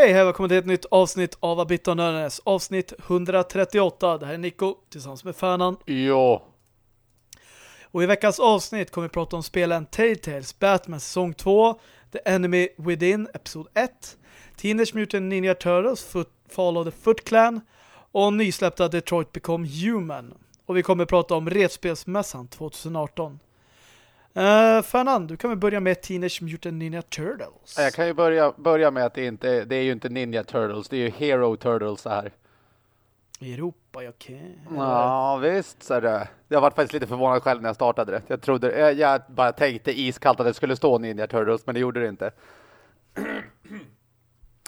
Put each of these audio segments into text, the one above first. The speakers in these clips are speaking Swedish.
Okej, hej välkommen till ett nytt avsnitt av Abit och Nörnes. Avsnitt 138. Det här är Nico tillsammans med Färnan. Ja. Och i veckans avsnitt kommer vi prata om spelen Telltales, Batman säsong 2, The Enemy Within, episod 1, Teenage Mutant Ninja Turtles, Foot, Fall of the Foot Clan och nysläppta Detroit Become Human. Och vi kommer prata om Retspelsmässan 2018. Uh, Fernand, du kan väl börja med Teenage Mutant Ninja Turtles. Jag kan ju börja, börja med att det, inte, det är ju inte Ninja Turtles, det är ju Hero Turtles det här. Europa, okej. Okay. Ja, visst så det. Jag var faktiskt lite förvånad själv när jag startade det. Jag trodde, jag, jag bara tänkte iskallt att det skulle stå Ninja Turtles, men det gjorde det inte.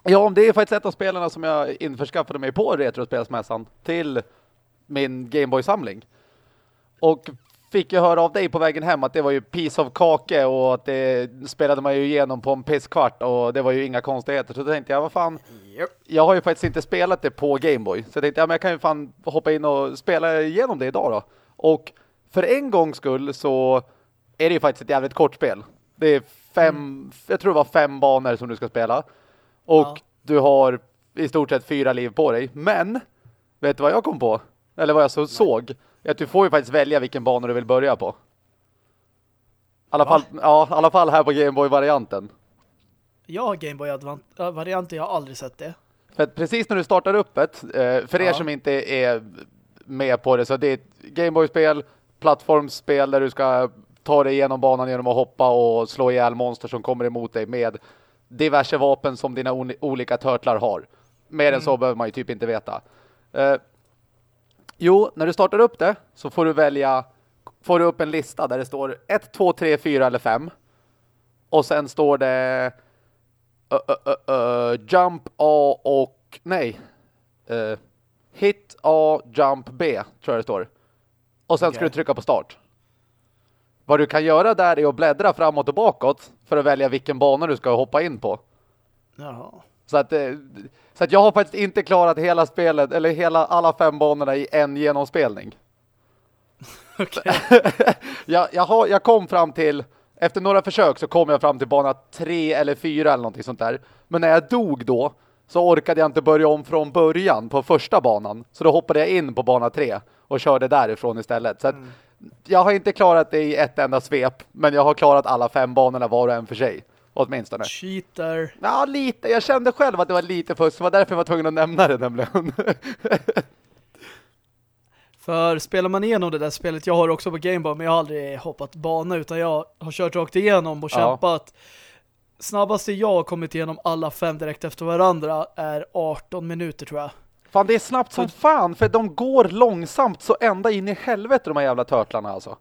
Ja, det är faktiskt ett av spelarna som jag införskaffade mig på Retrospelsmässan till min Gameboy-samling. Och fick ju höra av dig på vägen hem att det var ju piece of kake och att det spelade man ju igenom på en pisskvart och det var ju inga konstigheter. Så då tänkte jag, vad fan, yep. jag har ju faktiskt inte spelat det på Gameboy. Så jag tänkte, ja men jag kan ju fan hoppa in och spela igenom det idag då. Och för en gångs skull så är det ju faktiskt ett jävligt kort spel. Det är fem, mm. jag tror det var fem banor som du ska spela. Och ja. du har i stort sett fyra liv på dig. Men, vet du vad jag kom på? Eller vad jag så såg? Att du får ju faktiskt välja vilken bana du vill börja på. I alla, fall, ja, alla fall här på Gameboy-varianten. Jag har Gameboy-varianten, jag har aldrig sett det. För precis när du startar upp ett, eh, för ja. er som inte är med på det, så det är ett Gameboy-spel, plattformsspel där du ska ta dig igenom banan genom att hoppa och slå ihjäl monster som kommer emot dig med diverse vapen som dina olika törtlar har. Mer mm. än så behöver man ju typ inte veta. Jo, när du startar upp det så får du välja får du upp en lista där det står 1, 2, 3, 4 eller 5. Och sen står det uh, uh, uh, Jump A och nej Hit A, Jump B tror jag det står. Och sen okay. ska du trycka på start. Vad du kan göra där är att bläddra framåt och bakåt för att välja vilken bana du ska hoppa in på. Jaha. Så att, eh, så att jag har faktiskt inte klarat hela spelet, eller hela alla fem banorna i en genomspelning. Okay. jag, jag, har, jag kom fram till, efter några försök så kom jag fram till bana tre eller fyra eller någonting sånt där. Men när jag dog då så orkade jag inte börja om från början på första banan. Så då hoppade jag in på bana tre och körde därifrån istället. Så att mm. jag har inte klarat det i ett enda svep, men jag har klarat alla fem banorna var och en för sig. Åtminstone. Cheater. Ja, lite. Jag kände själv att det var lite fusk. Det var därför jag var tvungen att nämna det nämligen. För spelar man igenom det där spelet, jag har också på Gameboy, men jag har aldrig hoppat bana utan jag har kört rakt igenom och ja. kämpat. Snabbaste jag har kommit igenom alla fem direkt efter varandra är 18 minuter tror jag. Fan, det är snabbt som fan, för de går långsamt så ända in i helvete de här jävla törtlarna alltså.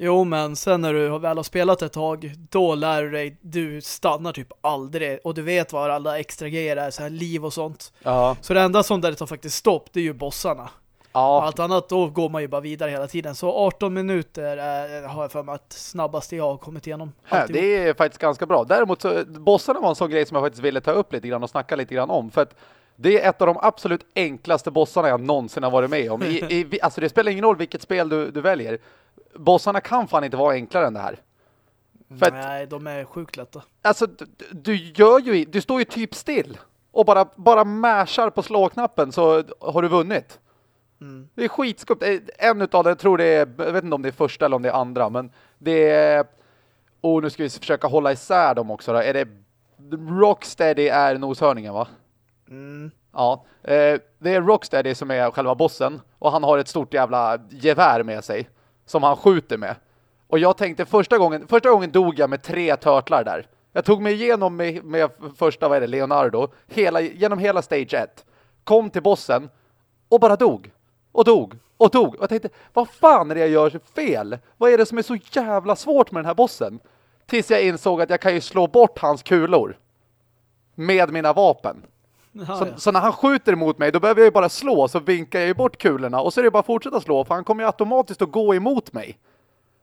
Jo, men sen när du väl har spelat ett tag, då lär du dig, du stannar typ aldrig. Och du vet vad alla extra grejer är, så här liv och sånt. Ja. Så det enda som där det tar faktiskt stopp, det är ju bossarna. Ja. Allt annat, då går man ju bara vidare hela tiden. Så 18 minuter är, har jag för mig att snabbaste jag har kommit igenom. Ja, det är faktiskt ganska bra. Däremot så, bossarna var en sån grej som jag faktiskt ville ta upp lite grann och snacka lite grann om. För att det är ett av de absolut enklaste bossarna jag någonsin har varit med om. I, i, alltså det spelar ingen roll vilket spel du, du väljer bossarna kan fan inte vara enklare än det här. För Nej, att, de är sjukt lätta. Alltså, du, du, gör ju, du står ju typ still och bara, bara mashar på slåknappen så har du vunnit. Mm. Det är skitskumt. En utav det, jag tror det är, jag vet inte om det är första eller om det är andra, men det är, och nu ska vi försöka hålla isär dem också då. Är det Rocksteady är noshörningen va? Mm. Ja, eh, det är Rocksteady som är själva bossen och han har ett stort jävla gevär med sig som han skjuter med. Och jag tänkte första gången, första gången dog jag med tre törtlar där. Jag tog mig igenom med, med första, vad är det, Leonardo, hela, genom hela stage 1. Kom till bossen och bara dog. Och dog. Och dog. Och jag tänkte, vad fan är det jag gör fel? Vad är det som är så jävla svårt med den här bossen? Tills jag insåg att jag kan ju slå bort hans kulor. Med mina vapen. Aha, så, ja. så, när han skjuter mot mig, då behöver jag ju bara slå, så vinkar jag ju bort kulorna. Och så är det bara att fortsätta slå, för han kommer ju automatiskt att gå emot mig.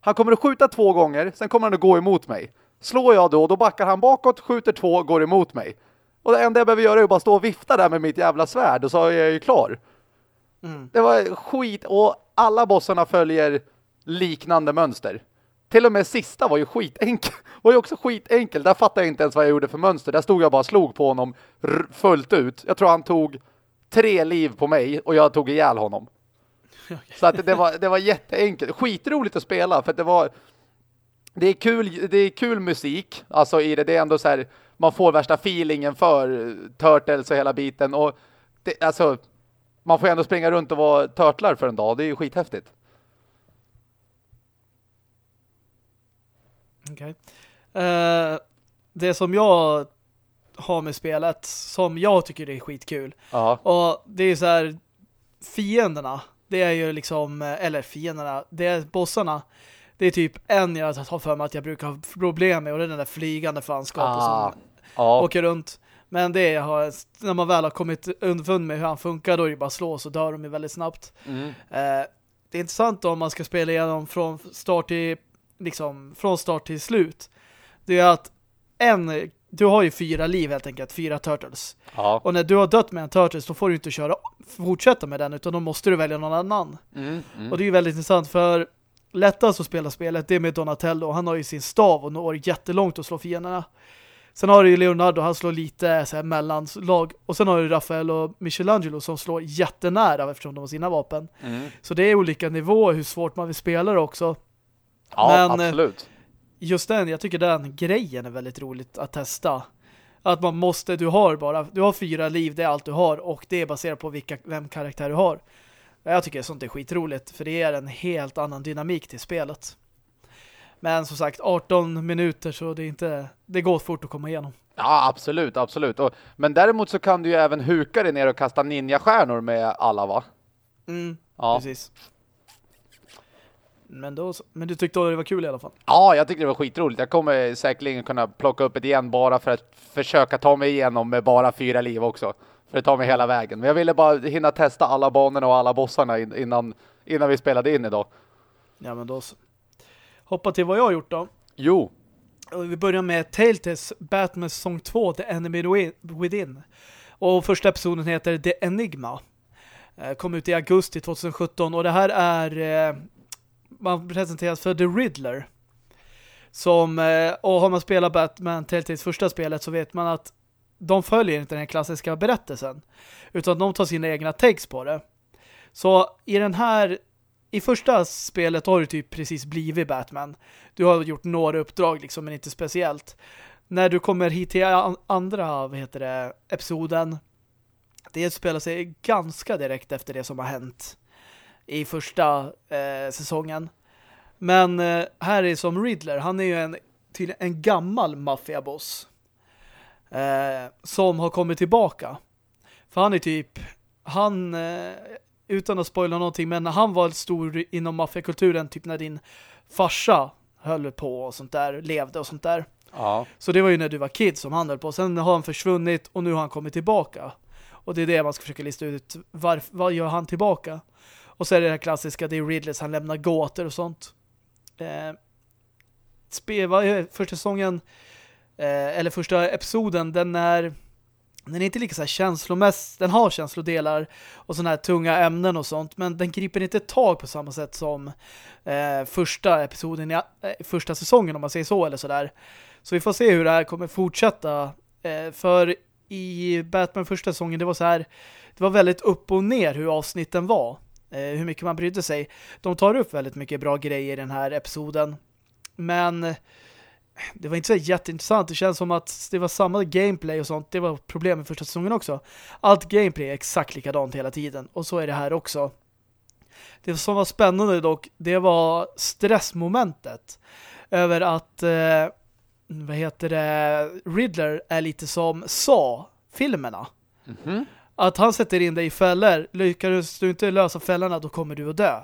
Han kommer att skjuta två gånger, sen kommer han att gå emot mig. Slår jag då, då backar han bakåt, skjuter två, går emot mig. Och det enda jag behöver göra är att bara stå och vifta där med mitt jävla svärd, och så är jag ju klar. Mm. Det var skit, och alla bossarna följer liknande mönster. Till och med sista var ju skitenkel. var ju också skitenkel. Där fattade jag inte ens vad jag gjorde för mönster. Där stod jag bara och slog på honom fullt ut. Jag tror han tog tre liv på mig och jag tog ihjäl honom. Så att det var, det var jätteenkelt. Skitroligt att spela för att det var det är kul, det är kul musik alltså i det, det är ändå så här man får värsta feelingen för Turtles och hela biten och det, alltså man får ändå springa runt och vara turtlar för en dag, det är ju skithäftigt. Okej. Okay. Uh, eh, det som jag har med spelet, som jag tycker är skitkul. Ja. Och det är så här fienderna, det är ju liksom, eller fienderna, det är bossarna det är typ en jag har för mig att jag brukar ha problem med och det är den där flygande fanskapet ah. som ja. åker runt. Men det har, när man väl har kommit underfund med hur han funkar då är det bara slå så dör de ju väldigt snabbt. Mm. Eh, det är intressant om man ska spela igenom från start till liksom från start till slut. Det är att en du har ju fyra liv helt enkelt, fyra turtles. Ja. Och när du har dött med en turtles då får du inte köra fortsätta med den utan då måste du välja någon annan. Mm, mm. Och det är ju väldigt intressant för lättast att spela spelet det är med Donatello. Han har ju sin stav och når jättelångt att slå fienderna. Sen har du ju Leonardo, han slår lite så här mellanslag. Och sen har du Rafael och Michelangelo som slår jättenära eftersom de har sina vapen. Mm. Så det är olika nivåer hur svårt man vill spela det också. Ja, Men, eh, absolut. Just den, jag tycker den grejen är väldigt roligt att testa. Att man måste, du har bara, du har fyra liv, det är allt du har. Och det är baserat på vilka, vem karaktär du har. Jag tycker sånt är skitroligt för det ger en helt annan dynamik till spelet. Men som sagt, 18 minuter så det är inte det går fort att komma igenom. Ja, absolut, absolut. Och, men däremot så kan du ju även huka dig ner och kasta ninja-stjärnor med alla, va? Mm, ja. precis. Men, då, men du tyckte det var kul i alla fall? Ja, jag tyckte det var skitroligt. Jag kommer säkerligen kunna plocka upp ett igen bara för att försöka ta mig igenom med bara fyra liv också för att ta mig hela vägen. Men jag ville bara hinna testa alla banorna och alla bossarna innan, innan vi spelade in idag. Ja, men då så. Hoppa till vad jag har gjort då. Jo. Vi börjar med Telltales Batman säsong 2 The Enemy Within. Och första episoden heter The Enigma. Eh, kom ut i augusti 2017 och det här är eh, man presenteras för The Riddler. Som, eh, och har man spelat Batman Telltales första spelet så vet man att de följer inte den klassiska berättelsen utan de tar sina egna takes på det. Så i den här i första spelet har du typ precis blivit Batman. Du har gjort några uppdrag liksom men inte speciellt. När du kommer hit till andra vad heter det, episoden det spelar sig ganska direkt efter det som har hänt i första eh, säsongen. Men eh, här är som Riddler, han är ju en, till en gammal maffiaboss eh, som har kommit tillbaka. För han är typ han, eh, utan att spoila någonting, men han var stor inom maffiakulturen typ när din farsa höll på och sånt där, levde och sånt där. Ja. Så det var ju när du var kid som han höll på. Sen har han försvunnit och nu har han kommit tillbaka. Och det är det man ska försöka lista ut. Varf vad gör han tillbaka? Och så är det det här klassiska, det är Ridleys, han lämnar gåtor och sånt. Eh, spe, vad är första säsongen eh, eller första episoden, den är den är inte lika så här känslomässig, den har känslodelar och sådana här tunga ämnen och sånt, men den griper inte tag på samma sätt som eh, första episoden i eh, första säsongen om man säger så eller sådär. Så vi får se hur det här kommer fortsätta. Eh, för i Batman första säsongen, det var så här det var väldigt upp och ner hur avsnitten var. Eh, hur mycket man brydde sig. De tar upp väldigt mycket bra grejer i den här episoden. Men eh, det var inte så jätteintressant. Det känns som att det var samma gameplay och sånt. Det var problem med första säsongen också. Allt gameplay är exakt likadant hela tiden. Och så är det här också. Det som var spännande dock, det var stressmomentet. Över att, eh, vad heter det, Riddler är lite som sa filmerna. Mm -hmm. Att han sätter in dig i fällor. Lyckas du inte lösa fällorna, då kommer du att dö.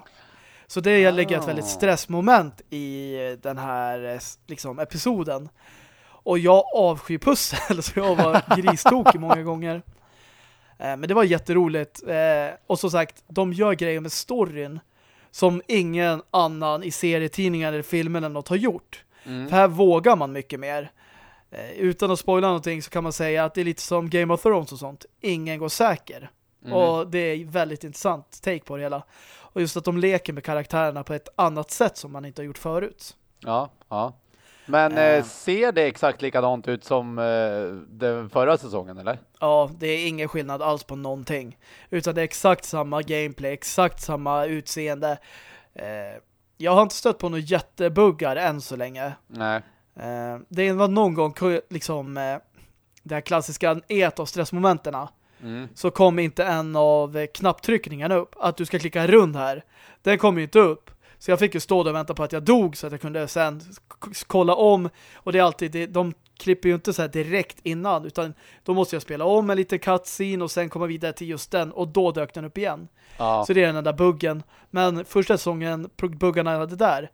Så det ah. lägger ett väldigt stressmoment i den här liksom, episoden. Och jag avskyr pussel så jag var gristokig många gånger. Eh, men det var jätteroligt. Eh, och som sagt, de gör grejer med storyn som ingen annan i serietidningar eller filmer eller något har gjort. Mm. För här vågar man mycket mer. Eh, utan att spoila någonting så kan man säga att det är lite som Game of Thrones och sånt. Ingen går säker. Mm. Och det är väldigt intressant take på det hela. Och just att de leker med karaktärerna på ett annat sätt som man inte har gjort förut. Ja, ja. Men eh, ser det exakt likadant ut som eh, den förra säsongen, eller? Ja, det är ingen skillnad alls på någonting. Utan det är exakt samma gameplay, exakt samma utseende. Eh, jag har inte stött på några jättebuggar än så länge. Nej. Eh, det var någon gång liksom eh, det här klassiska et- och stressmomenterna. Mm. Så kom inte en av knapptryckningarna upp. Att du ska klicka runt här. Den kom ju inte upp. Så jag fick ju stå där och vänta på att jag dog så att jag kunde sen kolla om. Och det är alltid, de klipper ju inte så direkt innan utan då måste jag spela om en liten cutscene och sen komma vidare till just den och då dök den upp igen. Ja. Så det är den enda buggen. Men första säsongen, buggarna jag hade där,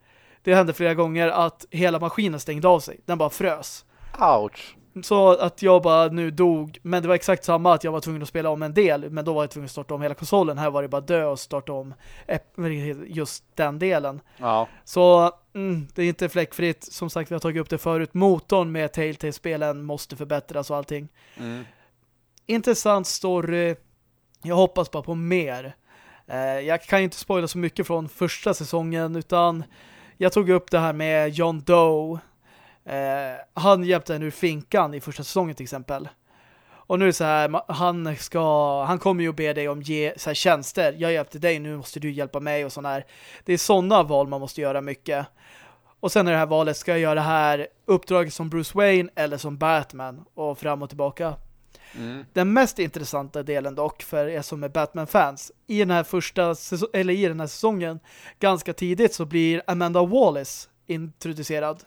det hände flera gånger att hela maskinen stängde av sig. Den bara frös. Ouch. Så att jag bara nu dog. Men det var exakt samma att jag var tvungen att spela om en del. Men då var jag tvungen att starta om hela konsolen. Här var det bara dö och starta om just den delen. Ja. Så mm, det är inte fläckfritt. Som sagt, vi har tagit upp det förut. Motorn med Telltale-spelen måste förbättras och allting. Mm. Intressant story. Jag hoppas bara på mer. Eh, jag kan ju inte spoila så mycket från första säsongen utan jag tog upp det här med John Doe Eh, han hjälpte en ur finkan i första säsongen till exempel. Och nu är det så här, han ska han kommer ju att be dig om ge så här, tjänster. Jag hjälpte dig, nu måste du hjälpa mig och sådär. Det är sådana val man måste göra mycket. Och sen är det här valet, ska jag göra det här uppdraget som Bruce Wayne eller som Batman? Och fram och tillbaka. Mm. Den mest intressanta delen dock för er som är Batman-fans i den här första eller i den här säsongen ganska tidigt så blir Amanda Wallace introducerad.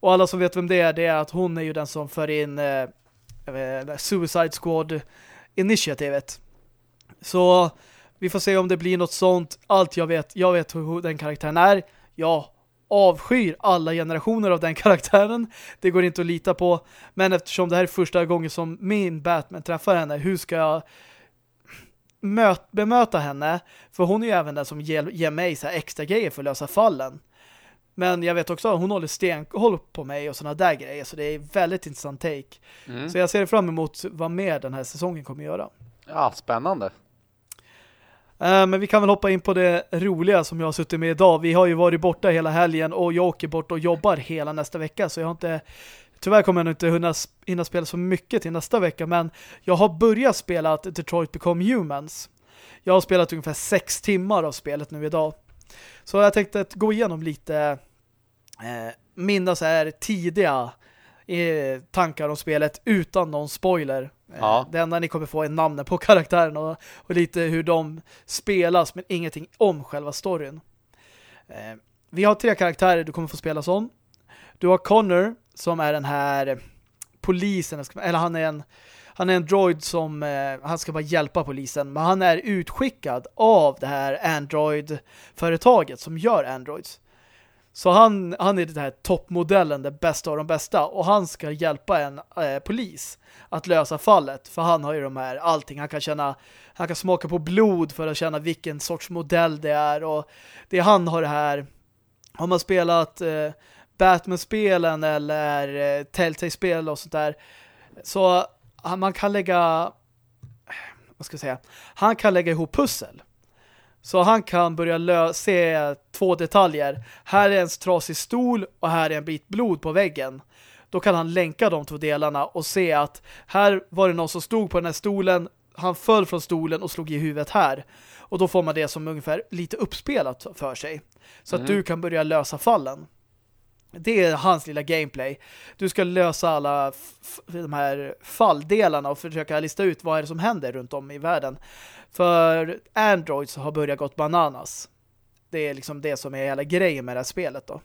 Och alla som vet vem det är, det är att hon är ju den som för in eh, eh Suicide Squad-initiativet. Så vi får se om det blir något sånt. Allt jag vet, jag vet hur den karaktären är. Jag avskyr alla generationer av den karaktären. Det går inte att lita på. Men eftersom det här är första gången som min Batman träffar henne, hur ska jag bemöta henne? För hon är ju även den som ger, ger mig så extra grejer för att lösa fallen. Men jag vet också att hon håller stenkoll på mig och sådana där grejer. Så det är väldigt intressant take. Mm. Så jag ser fram emot vad mer den här säsongen kommer att göra. Ja, spännande. Eh, men vi kan väl hoppa in på det roliga som jag har suttit med idag. Vi har ju varit borta hela helgen och jag åker bort och jobbar hela nästa vecka. Så jag har inte... Tyvärr kommer jag inte hinna, hinna spela så mycket till nästa vecka. Men jag har börjat spela Detroit Become Humans. Jag har spelat ungefär sex timmar av spelet nu idag. Så jag tänkte att gå igenom lite eh, mina så här tidiga eh, tankar om spelet utan någon spoiler. Eh, ja. Det enda ni kommer få är namnen på karaktären och, och lite hur de spelas men ingenting om själva storyn. Eh, vi har tre karaktärer du kommer få spela som. Du har Connor som är den här polisen, eller han är en han är en droid som eh, han ska bara hjälpa polisen men han är utskickad av det här Android-företaget som gör Androids. Så han, han är den här toppmodellen, den bästa av de bästa. Och han ska hjälpa en eh, polis att lösa fallet. För han har ju de här, allting. Han kan känna, han kan smaka på blod för att känna vilken sorts modell det är. Och det han har det här, har man spelat eh, Batman-spelen eller eh, Telltale-spel och sånt där. Så man kan lägga, vad ska jag säga, han kan lägga ihop pussel. Så han kan börja se två detaljer. Här är en trasig stol och här är en bit blod på väggen. Då kan han länka de två delarna och se att här var det någon som stod på den här stolen. Han föll från stolen och slog i huvudet här. Och då får man det som ungefär lite uppspelat för sig. Så mm. att du kan börja lösa fallen. Det är hans lilla gameplay. Du ska lösa alla de här falldelarna och försöka lista ut vad är det som händer runt om i världen. För Androids har börjat gått bananas. Det är liksom det som är hela grejen med det här spelet då.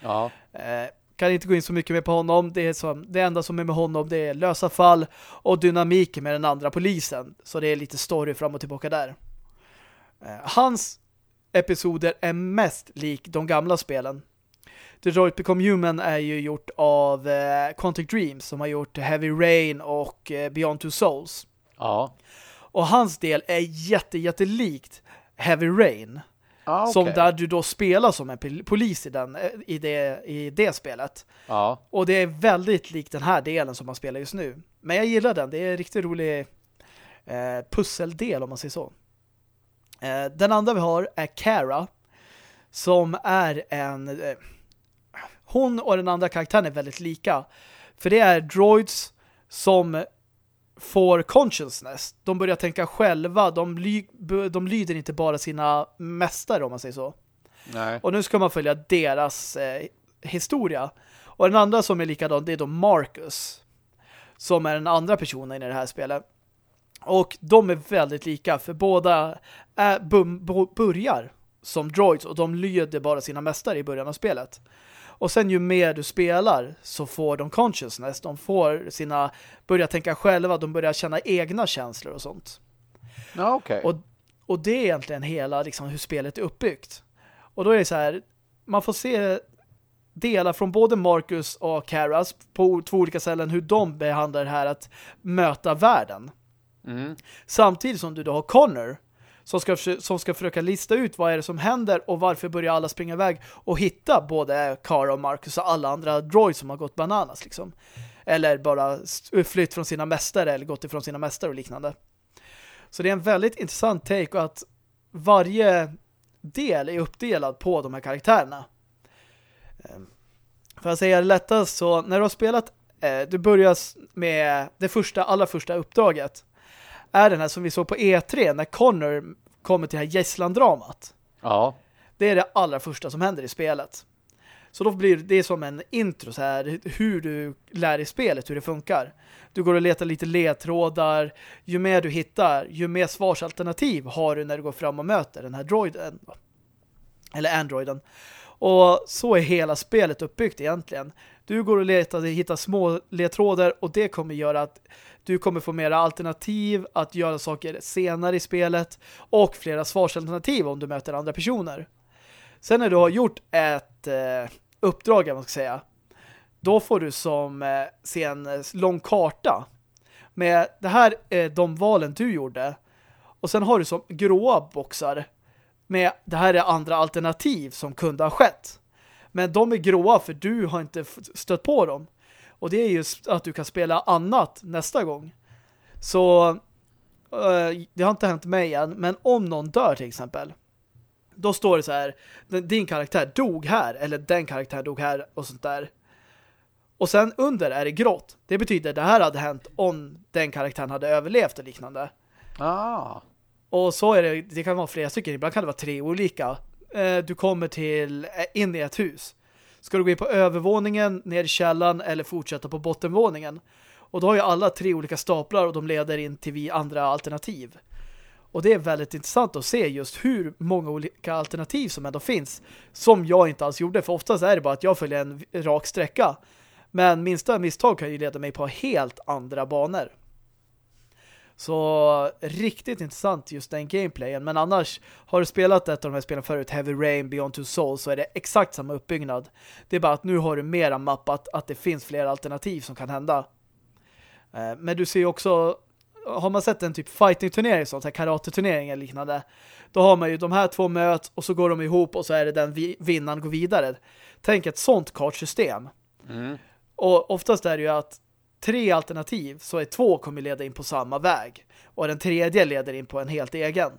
Ja. Eh, kan inte gå in så mycket mer på honom. Det, är som, det enda som är med honom det är lösa fall och dynamiken med den andra polisen. Så det är lite story fram och tillbaka där. Eh, hans episoder är mest lik de gamla spelen. Detroit Become Human är ju gjort av eh, Quantic Dreams som har gjort Heavy Rain och eh, Beyond Two Souls. Ja. Och hans del är jätte, jättelikt Heavy Rain. Ah, okay. Som där du då spelar som en polis i, den, eh, i, det, i det spelet. Ja. Och det är väldigt likt den här delen som man spelar just nu. Men jag gillar den. Det är en riktigt rolig eh, pusseldel om man säger så. Eh, den andra vi har är Kara. Som är en... Eh, hon och den andra karaktären är väldigt lika. För det är droids som får consciousness. De börjar tänka själva. De, ly de lyder inte bara sina mästare om man säger så. Nej. Och nu ska man följa deras eh, historia. Och den andra som är likadan det är då Marcus. Som är den andra personen i det här spelet. Och de är väldigt lika för båda är, börjar som droids och de lyder bara sina mästare i början av spelet. Och sen ju mer du spelar så får de consciousness. De får sina, börja tänka själva, de börjar känna egna känslor och sånt. Ja, okej. Okay. Och, och det är egentligen hela liksom, hur spelet är uppbyggt. Och då är det så här, man får se delar från både Marcus och Karas på två olika ställen hur de behandlar det här att möta världen. Mm. Samtidigt som du då har Connor som ska, som ska försöka lista ut vad är det som händer och varför börjar alla springa iväg och hitta både Kara och Marcus och alla andra droids som har gått bananas liksom. Eller bara flytt från sina mästare eller gått ifrån sina mästare och liknande. Så det är en väldigt intressant take och att varje del är uppdelad på de här karaktärerna. Ehm, för att säga det lättast så när du har spelat eh, du börjar med det första, allra första uppdraget är den här som vi såg på E3 när Connor kommer till det här gässlandramat. Ja. Det är det allra första som händer i spelet. Så då blir det som en intro så här, hur du lär dig spelet, hur det funkar. Du går och letar lite ledtrådar. Ju mer du hittar, ju mer svarsalternativ har du när du går fram och möter den här droiden. Eller androiden. Och så är hela spelet uppbyggt egentligen. Du går och letar hittar små ledtrådar och det kommer göra att du kommer få mera alternativ att göra saker senare i spelet och flera svarsalternativ om du möter andra personer. Sen när du har gjort ett eh, uppdrag, man ska säga, då får du som eh, se en eh, lång karta med det här eh, de valen du gjorde. Och sen har du som gråa boxar med det här är andra alternativ som kunde ha skett. Men de är gråa för du har inte stött på dem. Och det är just att du kan spela annat nästa gång. Så uh, det har inte hänt mig än. Men om någon dör till exempel. Då står det så här. Din karaktär dog här. Eller den karaktär dog här. Och sånt där. Och sen under är det grått. Det betyder att det här hade hänt om den karaktären hade överlevt och liknande. Ah. Och så är det, det kan vara flera stycken. Ibland kan det vara tre olika. Eh, du kommer till eh, in i ett hus. Ska du gå in på övervåningen, ner i källan eller fortsätta på bottenvåningen? Och då har ju alla tre olika staplar och de leder in till vi andra alternativ. Och det är väldigt intressant att se just hur många olika alternativ som ändå finns. Som jag inte alls gjorde, för oftast är det bara att jag följer en rak sträcka. Men minsta misstag kan ju leda mig på helt andra banor. Så riktigt intressant just den gameplayen. Men annars, har du spelat ett av de här spelen förut, Heavy Rain, Beyond Two Souls, så är det exakt samma uppbyggnad. Det är bara att nu har du mera mappat att det finns fler alternativ som kan hända. Eh, men du ser ju också, har man sett en typ fighting-turnering, sånt här karate-turnering eller liknande, då har man ju de här två möt och så går de ihop och så är det den vinnaren går vidare. Tänk ett sånt kartsystem. Mm. Och oftast är det ju att tre alternativ så är två kommer leda in på samma väg. Och den tredje leder in på en helt egen.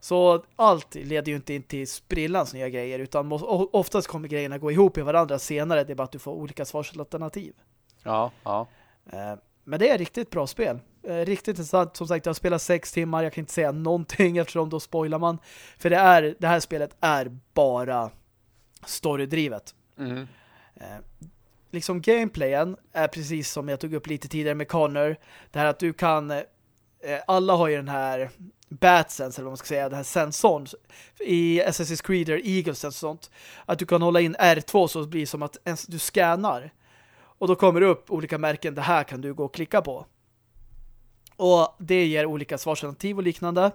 Så allt leder ju inte in till sprillans nya grejer utan oftast kommer grejerna gå ihop i varandra senare. Det är bara att du får olika svarsalternativ. Ja, ja. Eh, men det är riktigt bra spel. Eh, riktigt intressant. Som sagt, jag har spelat sex timmar. Jag kan inte säga någonting eftersom då spoilar man. För det, är, det här spelet är bara storydrivet. Mm. Liksom gameplayen är precis som jag tog upp lite tidigare med Connor. Det här att du kan eh, alla har ju den här Batsense, eller vad man ska säga, den här sensorn i Assassin's Creed eller Eagles och sånt. Att du kan hålla in R2 så blir det som att du scannar. Och då kommer det upp olika märken, det här kan du gå och klicka på. Och det ger olika svarsalternativ och liknande.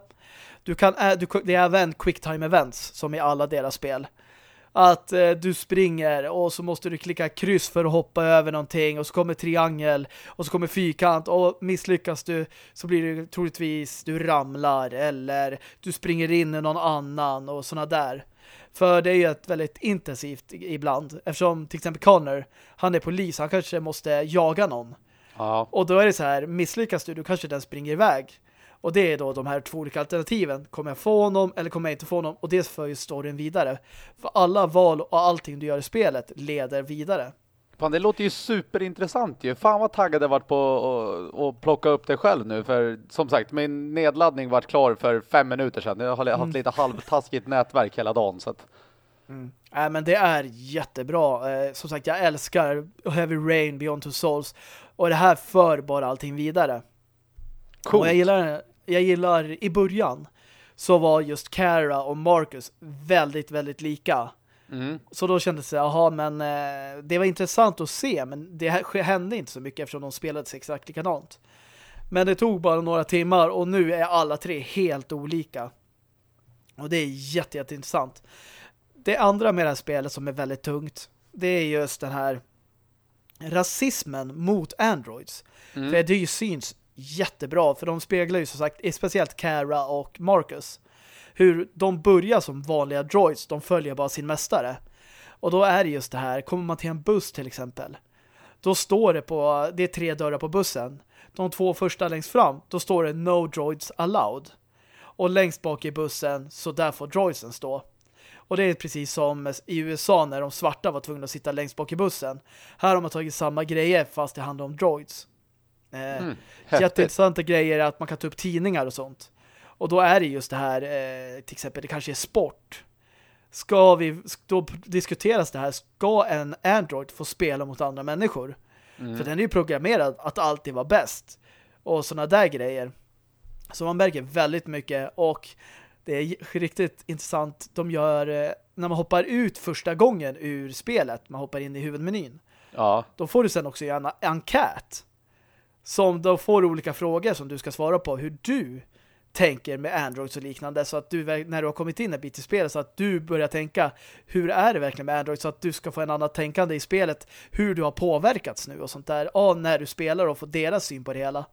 Du kan, du, det är även quicktime events som i alla deras spel att eh, du springer och så måste du klicka kryss för att hoppa över någonting och så kommer triangel och så kommer fyrkant och misslyckas du så blir det troligtvis du ramlar eller du springer in i någon annan och sådana där. För det är ju ett väldigt intensivt ibland eftersom till exempel Connor, han är polis, han kanske måste jaga någon. Ja. Och då är det så här, misslyckas du, du kanske den springer iväg. Och det är då de här två olika alternativen. Kommer jag få honom eller kommer jag inte få honom? Och det för ju storyn vidare. För alla val och allting du gör i spelet leder vidare. Fan, det låter ju superintressant ju. Fan vad taggad jag varit på att plocka upp det själv nu. För som sagt, min nedladdning var klar för fem minuter sedan. Jag har haft mm. lite halvtaskigt nätverk hela dagen. Så att... Mm. Äh, men det är jättebra. Eh, som sagt, jag älskar Heavy Rain, Beyond Two Souls. Och det här för bara allting vidare. Coolt. Och jag gillar, jag gillar i början så var just Kara och Marcus väldigt, väldigt lika. Mm. Så då kändes det, jaha, men eh, det var intressant att se, men det hände inte så mycket eftersom de spelade sig exakt likadant. Men det tog bara några timmar och nu är alla tre helt olika. Och det är jätte, jätteintressant. Det andra med det här spelet som är väldigt tungt, det är just den här rasismen mot androids. Mm. För det syns jättebra, för de speglar ju som sagt, speciellt Kara och Marcus hur de börjar som vanliga droids, de följer bara sin mästare. Och då är det just det här, kommer man till en buss till exempel, då står det på, det är tre dörrar på bussen. De två första längst fram, då står det no droids allowed. Och längst bak i bussen, så där får droidsen stå. Och det är precis som i USA när de svarta var tvungna att sitta längst bak i bussen. Här har man tagit samma grejer fast det handlar om droids. Eh, mm, jätteintressanta grejer är att man kan ta upp tidningar och sånt. Och då är det just det här, eh, till exempel, det kanske är sport. Ska vi, då diskuteras det här, ska en Android få spela mot andra människor? Mm. För den är ju programmerad att alltid vara bäst. Och sådana där grejer. Så man märker väldigt mycket och det är riktigt intressant. De gör, eh, när man hoppar ut första gången ur spelet, man hoppar in i huvudmenyn. Ja. Då får du sen också göra en enkät. Som då får olika frågor som du ska svara på. Hur du tänker med Android och liknande så att du när du har kommit in en bit i spelet så att du börjar tänka hur är det verkligen med Android så att du ska få en annan tänkande i spelet hur du har påverkats nu och sånt där ja, när du spelar och får deras syn på det hela.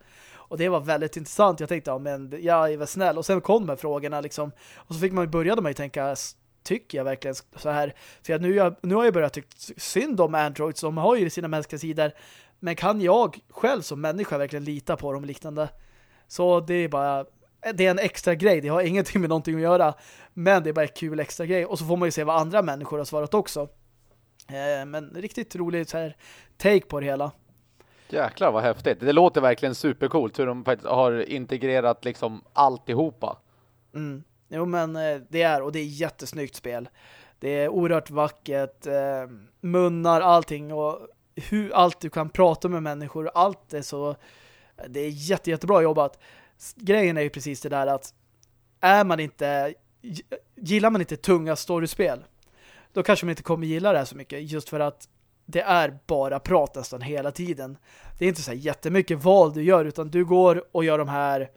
Och det var väldigt intressant. Jag tänkte, ja men jag är väl snäll. Och sen kom de frågorna liksom. Och så fick man började man ju tänka, tycker jag verkligen så här? För nu, jag, nu har jag börjat tycka synd om Android som har ju sina mänskliga sidor. Men kan jag själv som människa verkligen lita på dem liknande? Så det är bara det är en extra grej. Det har ingenting med någonting att göra. Men det är bara en kul extra grej. Och så får man ju se vad andra människor har svarat också. Eh, men riktigt roligt så här take på det hela. Jäklar vad häftigt. Det låter verkligen supercoolt hur de faktiskt har integrerat liksom alltihopa. Mm. Jo men eh, det är och det är jättesnyggt spel. Det är oerhört vackert. Eh, munnar, allting och hur allt du kan prata med människor. Allt är så... Det är jätte, jättebra jobbat grejen är ju precis det där att är man inte gillar man inte tunga storyspel då kanske man inte kommer gilla det här så mycket just för att det är bara prat nästan hela tiden. Det är inte så här jättemycket val du gör utan du går och gör de här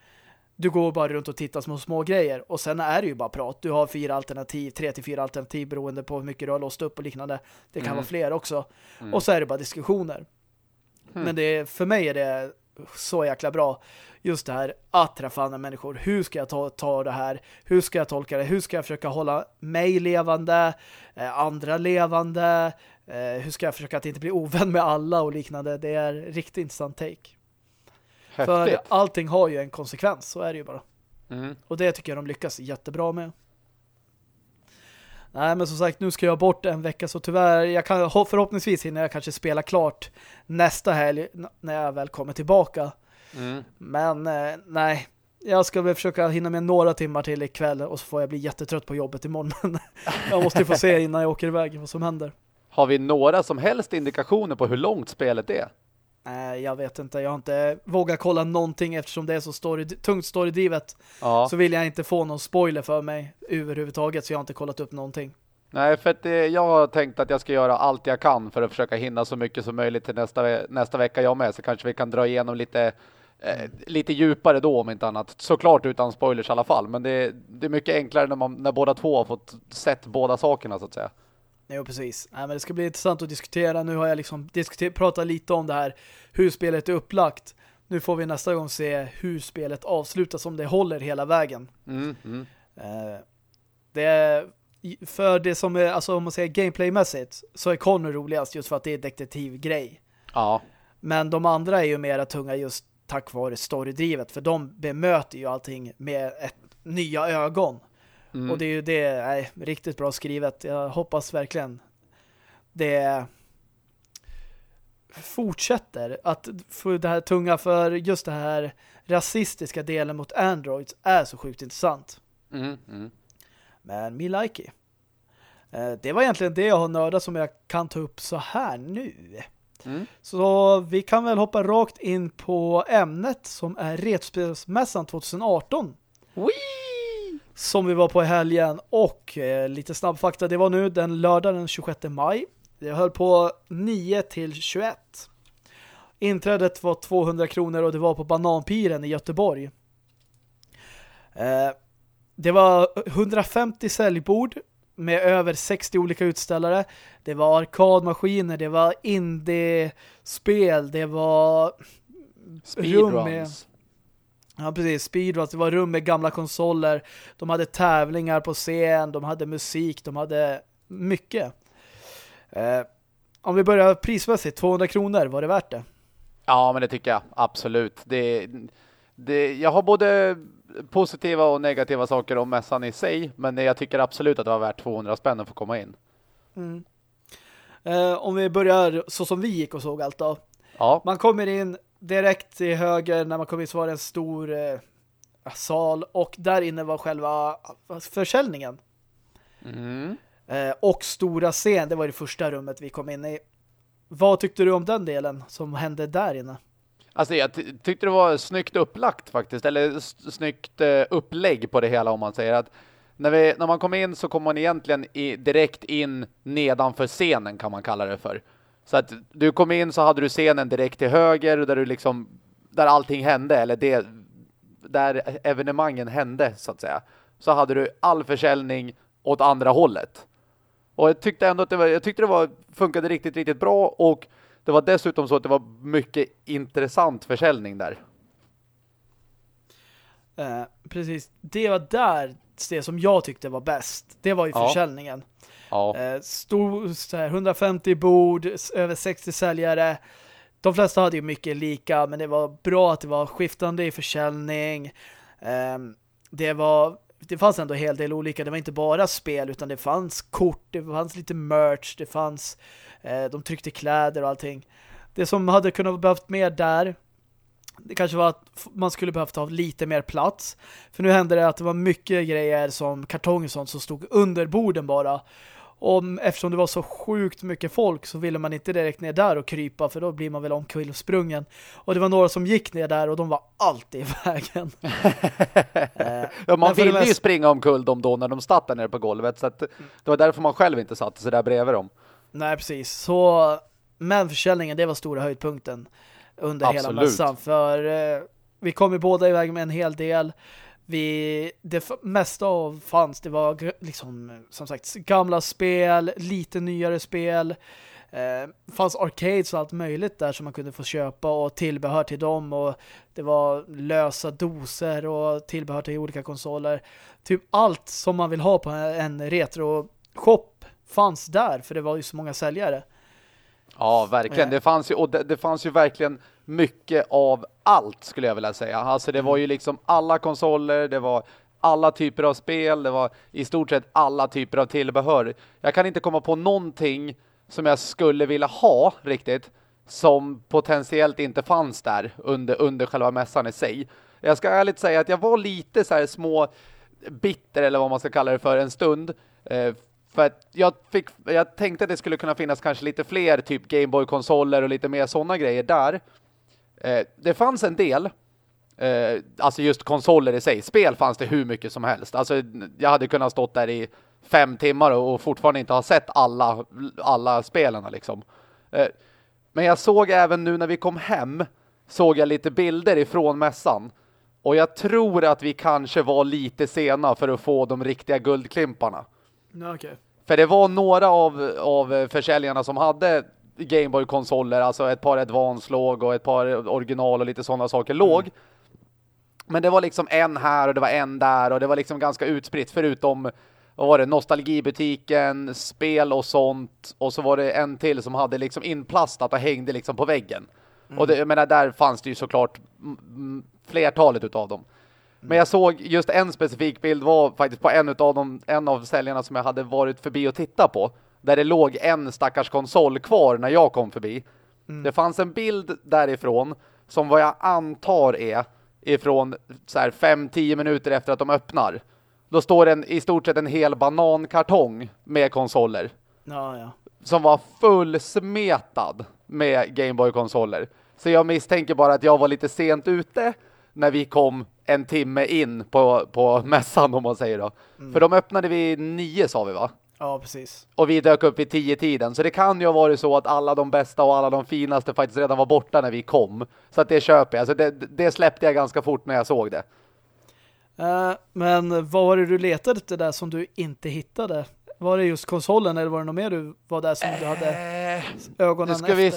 du går bara runt och tittar små små grejer och sen är det ju bara prat. Du har fyra alternativ, tre till fyra alternativ beroende på hur mycket du har låst upp och liknande. Det kan mm. vara fler också. Mm. Och så är det bara diskussioner. Mm. Men det, för mig är det så jäkla bra just det här att träffa andra människor. Hur ska jag ta, ta det här? Hur ska jag tolka det? Hur ska jag försöka hålla mig levande? Eh, andra levande? Eh, hur ska jag försöka att inte bli ovän med alla och liknande? Det är riktigt intressant take. Häftigt. För allting har ju en konsekvens, så är det ju bara. Mm. Och det tycker jag de lyckas jättebra med. Nej, men som sagt, nu ska jag bort en vecka så tyvärr, jag kan förhoppningsvis hinner jag kanske spela klart nästa helg när jag väl kommer tillbaka. Mm. Men eh, nej, jag ska väl försöka hinna med några timmar till ikväll och så får jag bli jättetrött på jobbet imorgon. jag måste få se innan jag åker iväg vad som händer. Har vi några som helst indikationer på hur långt spelet är? Nej, jag vet inte. Jag har inte vågat kolla någonting eftersom det är så story, tungt storydrivet. Ja. Så vill jag inte få någon spoiler för mig överhuvudtaget så jag har inte kollat upp någonting. Nej, för att det, jag har tänkt att jag ska göra allt jag kan för att försöka hinna så mycket som möjligt till nästa, nästa vecka jag med. Så kanske vi kan dra igenom lite eh, lite djupare då om inte annat. Såklart utan spoilers i alla fall. Men det, det är mycket enklare när, man, när båda två har fått sett båda sakerna så att säga. Jo, precis. Nej, men det ska bli intressant att diskutera. Nu har jag liksom pratat lite om det här, hur spelet är upplagt. Nu får vi nästa gång se hur spelet avslutas, om det håller hela vägen. Mm, mm. Eh, det för det som är, alltså om man säger gameplaymässigt så är Connor roligast just för att det är detektivgrej. Ja. Men de andra är ju mera tunga just tack vare storydrivet. För de bemöter ju allting med ett nya ögon. Mm. Och det är ju det, är riktigt bra skrivet. Jag hoppas verkligen det fortsätter att få det här tunga för just det här rasistiska delen mot Androids är så sjukt intressant. Mm, mm. Men me like it. Eh, det var egentligen det jag har nördat som jag kan ta upp så här nu. Mm. Så vi kan väl hoppa rakt in på ämnet som är Retspelsmässan 2018. Wee! Som vi var på i helgen och eh, lite snabbfakta, det var nu den lördag den 26 maj. Det höll på 9 till 21. Inträdet var 200 kronor och det var på Bananpiren i Göteborg. Eh, det var 150 säljbord med över 60 olika utställare. Det var arkadmaskiner, det var indie-spel, det var med... Ja, precis. Speedruns. Det var rum med gamla konsoler. De hade tävlingar på scen. De hade musik. De hade mycket. Eh, om vi börjar prismässigt. 200 kronor. Var det värt det? Ja, men det tycker jag. Absolut. Det, det, jag har både positiva och negativa saker om mässan i sig. Men jag tycker absolut att det var värt 200 spänn för att komma in. Mm. Eh, om vi börjar så som vi gick och såg allt då. Ja. Man kommer in direkt till höger när man kommer in så var det en stor eh, sal och där inne var själva försäljningen. Mm. Eh, och stora scen, det var det första rummet vi kom in i. Vad tyckte du om den delen som hände där inne? Alltså jag tyckte det var snyggt upplagt faktiskt, eller snyggt uh, upplägg på det hela om man säger att när, vi, när man kom in så kom man egentligen i, direkt in nedanför scenen kan man kalla det för. Så att du kom in så hade du scenen direkt till höger där du liksom där allting hände eller det där evenemangen hände så att säga. Så hade du all försäljning åt andra hållet. Och jag tyckte ändå att det var, jag tyckte det var funkade riktigt riktigt bra och det var dessutom så att det var mycket intressant försäljning där. Eh, precis. Det var där det som jag tyckte var bäst. Det var ju ja. försäljningen. Ja. Eh, stor, så här, 150 bord, över 60 säljare. De flesta hade ju mycket lika, men det var bra att det var skiftande i försäljning. Ehm, det var det fanns ändå en hel del olika. Det var inte bara spel utan det fanns kort, det fanns lite merch, det fanns eh, de tryckte kläder och allting. Det som hade kunnat behövt mer där det kanske var att man skulle behövt ha lite mer plats. För nu hände det att det var mycket grejer som kartong och sånt som stod under borden bara. Och eftersom det var så sjukt mycket folk så ville man inte direkt ner där och krypa för då blir man väl omkullsprungen. Och det var några som gick ner där och de var alltid i vägen. Eh, ja, man ville mest... ju springa omkull dem då när de satt där nere på golvet så det var därför man själv inte satt sig där bredvid dem. Nej, precis. Så men försäljningen, det var stora höjdpunkten under Absolut. hela mässan. För eh, vi kom ju båda iväg med en hel del vi, det mesta av fanns, det var liksom som sagt gamla spel, lite nyare spel. Eh, fanns arcades och allt möjligt där som man kunde få köpa och tillbehör till dem och det var lösa doser och tillbehör till olika konsoler. Typ allt som man vill ha på en retro-shop fanns där för det var ju så många säljare. Ja, verkligen. Eh. Det fanns ju, och det, det fanns ju verkligen mycket av allt skulle jag vilja säga. Alltså det var ju liksom alla konsoler, det var alla typer av spel, det var i stort sett alla typer av tillbehör. Jag kan inte komma på någonting som jag skulle vilja ha riktigt som potentiellt inte fanns där under, under själva mässan i sig. Jag ska ärligt säga att jag var lite så här små bitter eller vad man ska kalla det för en stund. Eh, för att jag, fick, jag tänkte att det skulle kunna finnas kanske lite fler typ Gameboy-konsoler och lite mer sådana grejer där. Eh, det fanns en del. Eh, alltså just konsoler i sig. Spel fanns det hur mycket som helst. Alltså jag hade kunnat stått där i fem timmar och, och fortfarande inte ha sett alla, alla spelarna liksom. Eh, men jag såg även nu när vi kom hem såg jag lite bilder ifrån mässan. Och jag tror att vi kanske var lite sena för att få de riktiga guldklimparna. Okay. För det var några av, av försäljarna som hade Gameboy-konsoler, alltså ett par advance låg och ett par original och lite sådana saker låg. Mm. Men det var liksom en här och det var en där och det var liksom ganska utspritt förutom vad var det, nostalgibutiken, spel och sånt och så var det en till som hade liksom inplastat och hängde liksom på väggen. Mm. Och det, jag menar, där fanns det ju såklart flertalet utav dem. Men jag såg just en specifik bild var faktiskt på en av dem, en av säljarna som jag hade varit förbi och titta på. Där det låg en stackars konsol kvar när jag kom förbi. Mm. Det fanns en bild därifrån som vad jag antar är ifrån så här 5-10 minuter efter att de öppnar. Då står en, i stort sett en hel banankartong med konsoler. Ja, ja. Som var fullsmetad med Gameboy-konsoler. Så jag misstänker bara att jag var lite sent ute när vi kom en timme in på, på mässan om man säger då. Mm. För de öppnade vi nio sa vi va? Ja, precis. Och vi dök upp vid tio tiden. Så det kan ju ha varit så att alla de bästa och alla de finaste faktiskt redan var borta när vi kom. Så att det köper jag. Alltså det, det släppte jag ganska fort när jag såg det. Uh, men vad var det du letade efter där som du inte hittade? Var det just konsolen eller var det något mer du var där som du hade uh, ögonen ska efter? Vi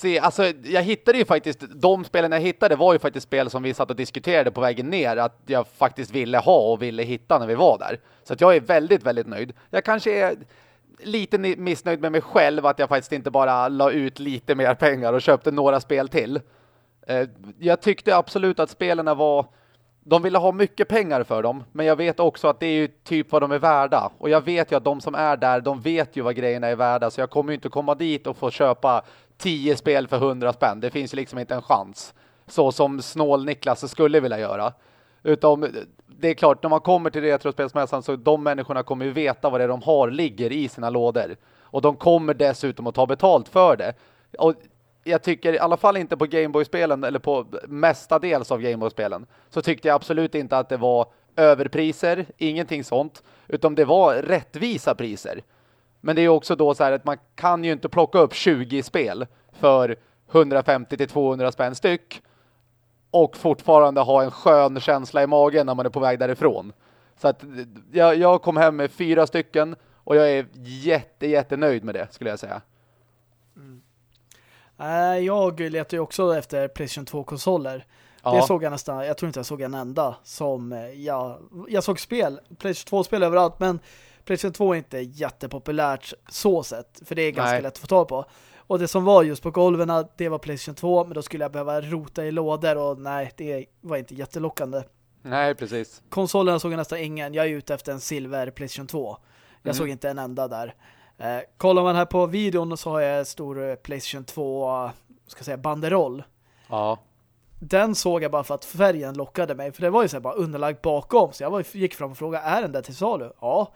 se, alltså jag hittade ju faktiskt, de spelen jag hittade var ju faktiskt spel som vi satt och diskuterade på vägen ner att jag faktiskt ville ha och ville hitta när vi var där. Så att jag är väldigt, väldigt nöjd. Jag kanske är lite missnöjd med mig själv att jag faktiskt inte bara la ut lite mer pengar och köpte några spel till. Eh, jag tyckte absolut att spelarna var de ville ha mycket pengar för dem, men jag vet också att det är ju typ vad de är värda. Och jag vet ju att de som är där, de vet ju vad grejerna är värda, så jag kommer ju inte komma dit och få köpa tio spel för hundra spänn. Det finns ju liksom inte en chans. Så som snål Niklas skulle vilja göra. Utom, det är klart, när man kommer till Retrospelsmässan så de människorna kommer ju veta vad det är de har ligger i sina lådor. Och de kommer dessutom att ta betalt för det. Och jag tycker i alla fall inte på Gameboy-spelen eller på mestadels av Gameboy-spelen så tyckte jag absolut inte att det var överpriser, ingenting sånt, utan det var rättvisa priser. Men det är också då så här att man kan ju inte plocka upp 20 spel för 150 till 200 spänn styck och fortfarande ha en skön känsla i magen när man är på väg därifrån. Så att jag, jag kom hem med fyra stycken och jag är jätte, jättenöjd med det skulle jag säga. Mm. Jag letar ju också efter Playstation 2-konsoler. Ja. Det såg jag nästan, jag tror inte jag såg en enda som eh, jag, jag såg spel, Playstation 2-spel överallt, men Playstation 2 är inte jättepopulärt så sett, för det är ganska Nej. lätt att få tag på. Och det som var just på golven, det var Playstation 2, men då skulle jag behöva rota i lådor och nej, det var inte jättelockande. Nej, precis. Konsolerna såg jag nästan ingen. Jag är ute efter en silver Playstation 2. Jag mm. såg inte en enda där. Eh, kollar man här på videon så har jag en stor eh, Playstation 2 ska säga banderoll. Ja. Den såg jag bara för att färgen lockade mig. För det var ju så här bara underlagt bakom. Så jag var, gick fram och frågade, är den där till salu? Ja.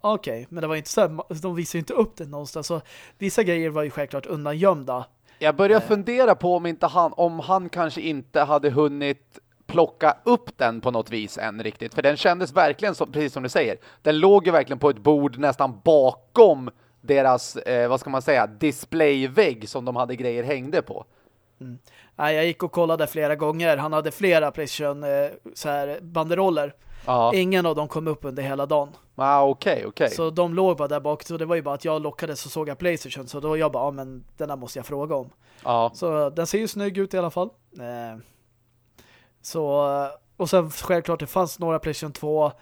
Okej, okay. men det var inte så här, de visade inte upp det någonstans. Så vissa grejer var ju självklart undangömda. Jag börjar eh. fundera på om inte han, om han kanske inte hade hunnit plocka upp den på något vis än riktigt. För den kändes verkligen, så, precis som du säger, den låg ju verkligen på ett bord nästan bakom deras, eh, vad ska man säga, displayvägg som de hade grejer hängde på. Mm. Nej, jag gick och kollade flera gånger. Han hade flera Playstation eh, så här, banderoller. Ja. Ingen av dem kom upp under hela dagen. Ah, okej, okay. Okay. Så de låg bara där bak. Så det var ju bara att jag lockades så såg jag Playstation. Så då jag bara, ja men den där måste jag fråga om. Ja. Så den ser ju snygg ut i alla fall. Eh, så, och sen självklart det fanns några Playstation 2.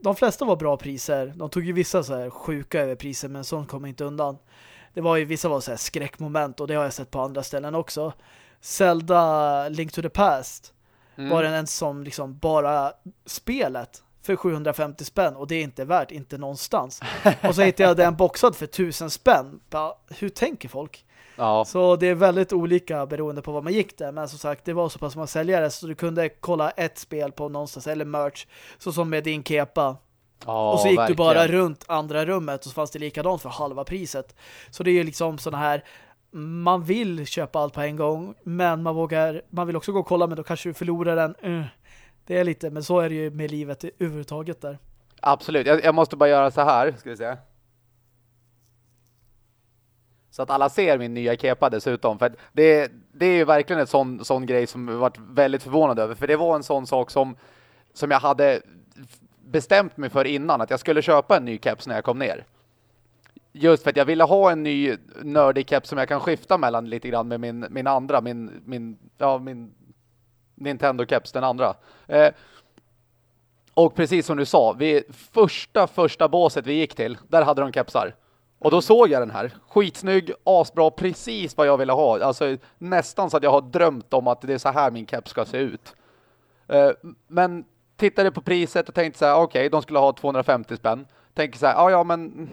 De flesta var bra priser. De tog ju vissa så här sjuka överpriser men sånt kom inte undan. Det var ju vissa var så här skräckmoment och det har jag sett på andra ställen också. Zelda Link to the Past mm. var den en som liksom bara spelet för 750 spänn och det är inte värt, inte någonstans. och så hittade jag den boxad för 1000 spänn. Bara, hur tänker folk? Ja. Så det är väldigt olika beroende på vad man gick där. Men som sagt, det var så pass många säljare så du kunde kolla ett spel på någonstans eller merch. Så som med din kepa. Ja, och så gick verkligen. du bara runt andra rummet och så fanns det likadant för halva priset. Så det är ju liksom sådana här man vill köpa allt på en gång men man vågar, man vill också gå och kolla men då kanske du förlorar den. Uh, det är lite, men så är det ju med livet överhuvudtaget där. Absolut, jag, jag måste bara göra så här, ska vi se. Så att alla ser min nya kepa dessutom. För det, det är ju verkligen en sån, sån grej som jag varit väldigt förvånad över. För det var en sån sak som, som jag hade bestämt mig för innan. Att jag skulle köpa en ny keps när jag kom ner. Just för att jag ville ha en ny nördig keps som jag kan skifta mellan lite grann med min, min andra. Min, min, ja, min Nintendo-keps, den andra. Eh, och precis som du sa, vi, första, första båset vi gick till, där hade de kepsar. Och då såg jag den här. Skitsnygg, asbra, precis vad jag ville ha. Alltså nästan så att jag har drömt om att det är så här min keps ska se ut. Eh, men tittade på priset och tänkte så här, okej, okay, de skulle ha 250 spänn. Tänker så här, ja, ja, men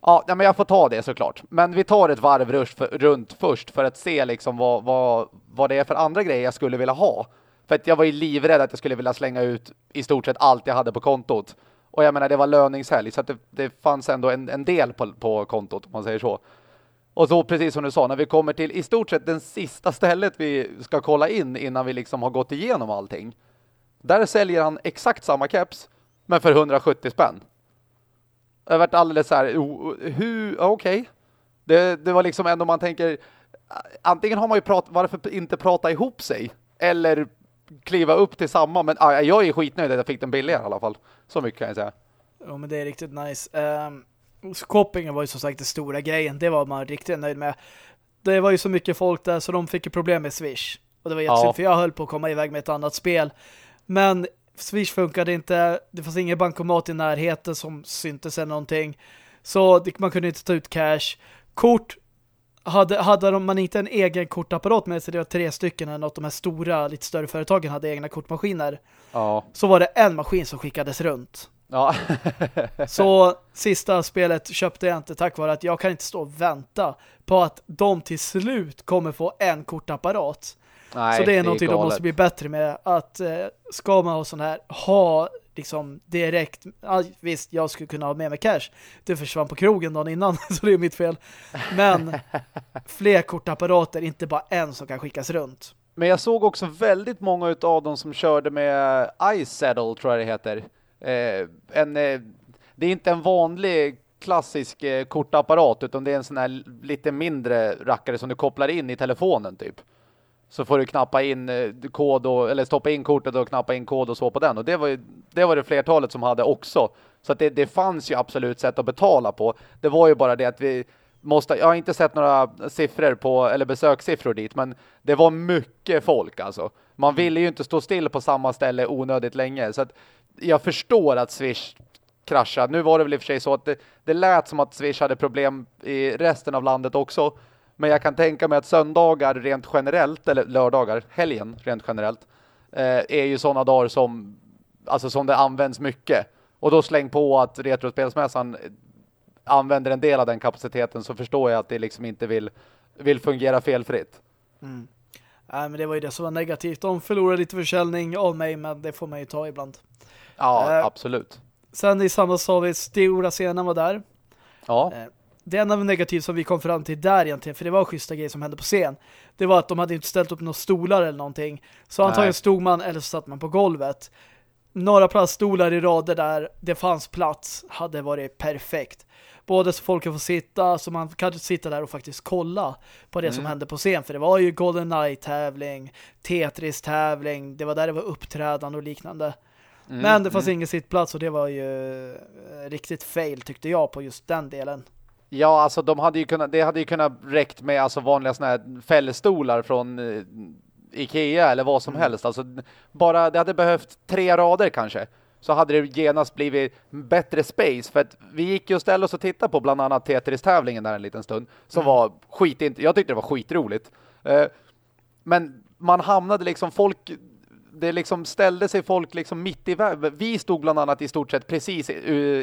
ja, men jag får ta det såklart. Men vi tar ett varv för, runt först för att se liksom vad, vad, vad det är för andra grejer jag skulle vilja ha. För att jag var ju livrädd att jag skulle vilja slänga ut i stort sett allt jag hade på kontot. Och jag menar, det var löningshelg så att det, det fanns ändå en, en del på, på kontot, om man säger så. Och så precis som du sa, när vi kommer till i stort sett den sista stället vi ska kolla in innan vi liksom har gått igenom allting. Där säljer han exakt samma keps, men för 170 spänn. Jag har varit alldeles så här, hur, okej. Okay. Det, det var liksom ändå man tänker, antingen har man ju pratat, varför inte prata ihop sig? Eller kliva upp till samma. Men ah, jag är skitnöjd att jag fick den billigare i alla fall. Så mycket kan jag säga. Ja, men det är riktigt nice. Um, shoppingen var ju som sagt den stora grejen. Det var man riktigt nöjd med. Det var ju så mycket folk där så de fick ju problem med Swish. Och det var jättesynd ja. för jag höll på att komma iväg med ett annat spel. Men Swish funkade inte. Det fanns ingen bankomat i närheten som syntes eller någonting. Så man kunde inte ta ut cash. Kort hade, hade man inte en egen kortapparat med sig, det var tre stycken eller något, de här stora, lite större företagen hade egna kortmaskiner. Ja. Så var det en maskin som skickades runt. Ja. så sista spelet köpte jag inte tack vare att jag kan inte stå och vänta på att de till slut kommer få en kortapparat. Nej, så det är, det är någonting galet. de måste bli bättre med. Att eh, ska man ha sån här, ha liksom direkt, ja, visst jag skulle kunna ha med mig cash. Det försvann på krogen dagen innan, så det är mitt fel. Men fler kortapparater, inte bara en som kan skickas runt. Men jag såg också väldigt många av dem som körde med iSaddle, tror jag det heter. Eh, en, eh, det är inte en vanlig klassisk eh, kortapparat utan det är en sån här lite mindre rackare som du kopplar in i telefonen typ så får du knappa in eh, kod och, eller stoppa in kortet och knappa in kod och så på den. Och det var ju, det var det flertalet som hade också. Så att det, det fanns ju absolut sätt att betala på. Det var ju bara det att vi måste, jag har inte sett några siffror på, eller besökssiffror dit, men det var mycket folk alltså. Man mm. ville ju inte stå still på samma ställe onödigt länge. Så att jag förstår att Swish kraschade. Nu var det väl i och för sig så att det, det lät som att Swish hade problem i resten av landet också. Men jag kan tänka mig att söndagar rent generellt, eller lördagar, helgen rent generellt, eh, är ju sådana dagar som, alltså som det används mycket. Och då släng på att Retrospelsmässan använder en del av den kapaciteten så förstår jag att det liksom inte vill, vill fungera felfritt. Mm. Nej, men det var ju det som var negativt. De förlorade lite försäljning av mig, men det får man ju ta ibland. Ja, eh, absolut. Sen i samma sa vi stora scenen var där. Ja. Eh, det enda negativt som vi kom fram till där egentligen, för det var schyssta grejer som hände på scen, det var att de hade inte ställt upp några stolar eller någonting. Så Nej. antagligen stod man eller så satt man på golvet. Några plaststolar i rader där det fanns plats hade varit perfekt. Både så folk kan få sitta, så man kan sitta där och faktiskt kolla på det mm. som hände på scen. För det var ju Golden Knight-tävling, Tetris-tävling, det var där det var uppträdande och liknande. Mm. Men det fanns mm. ingen sittplats och det var ju eh, riktigt fail tyckte jag på just den delen. Ja, alltså de hade ju kunnat, det hade ju kunnat räckt med alltså vanliga såna här fällstolar från eh, Ikea eller vad som mm. helst. Alltså bara, det hade behövt tre rader kanske. Så hade det genast blivit bättre space. För att vi gick ju och ställde oss och tittade på bland annat Tetris-tävlingen där en liten stund. Som mm. var skit, jag tyckte det var skitroligt. Uh, men man hamnade liksom folk det liksom ställde sig folk liksom mitt i vägen. Vi stod bland annat i stort sett precis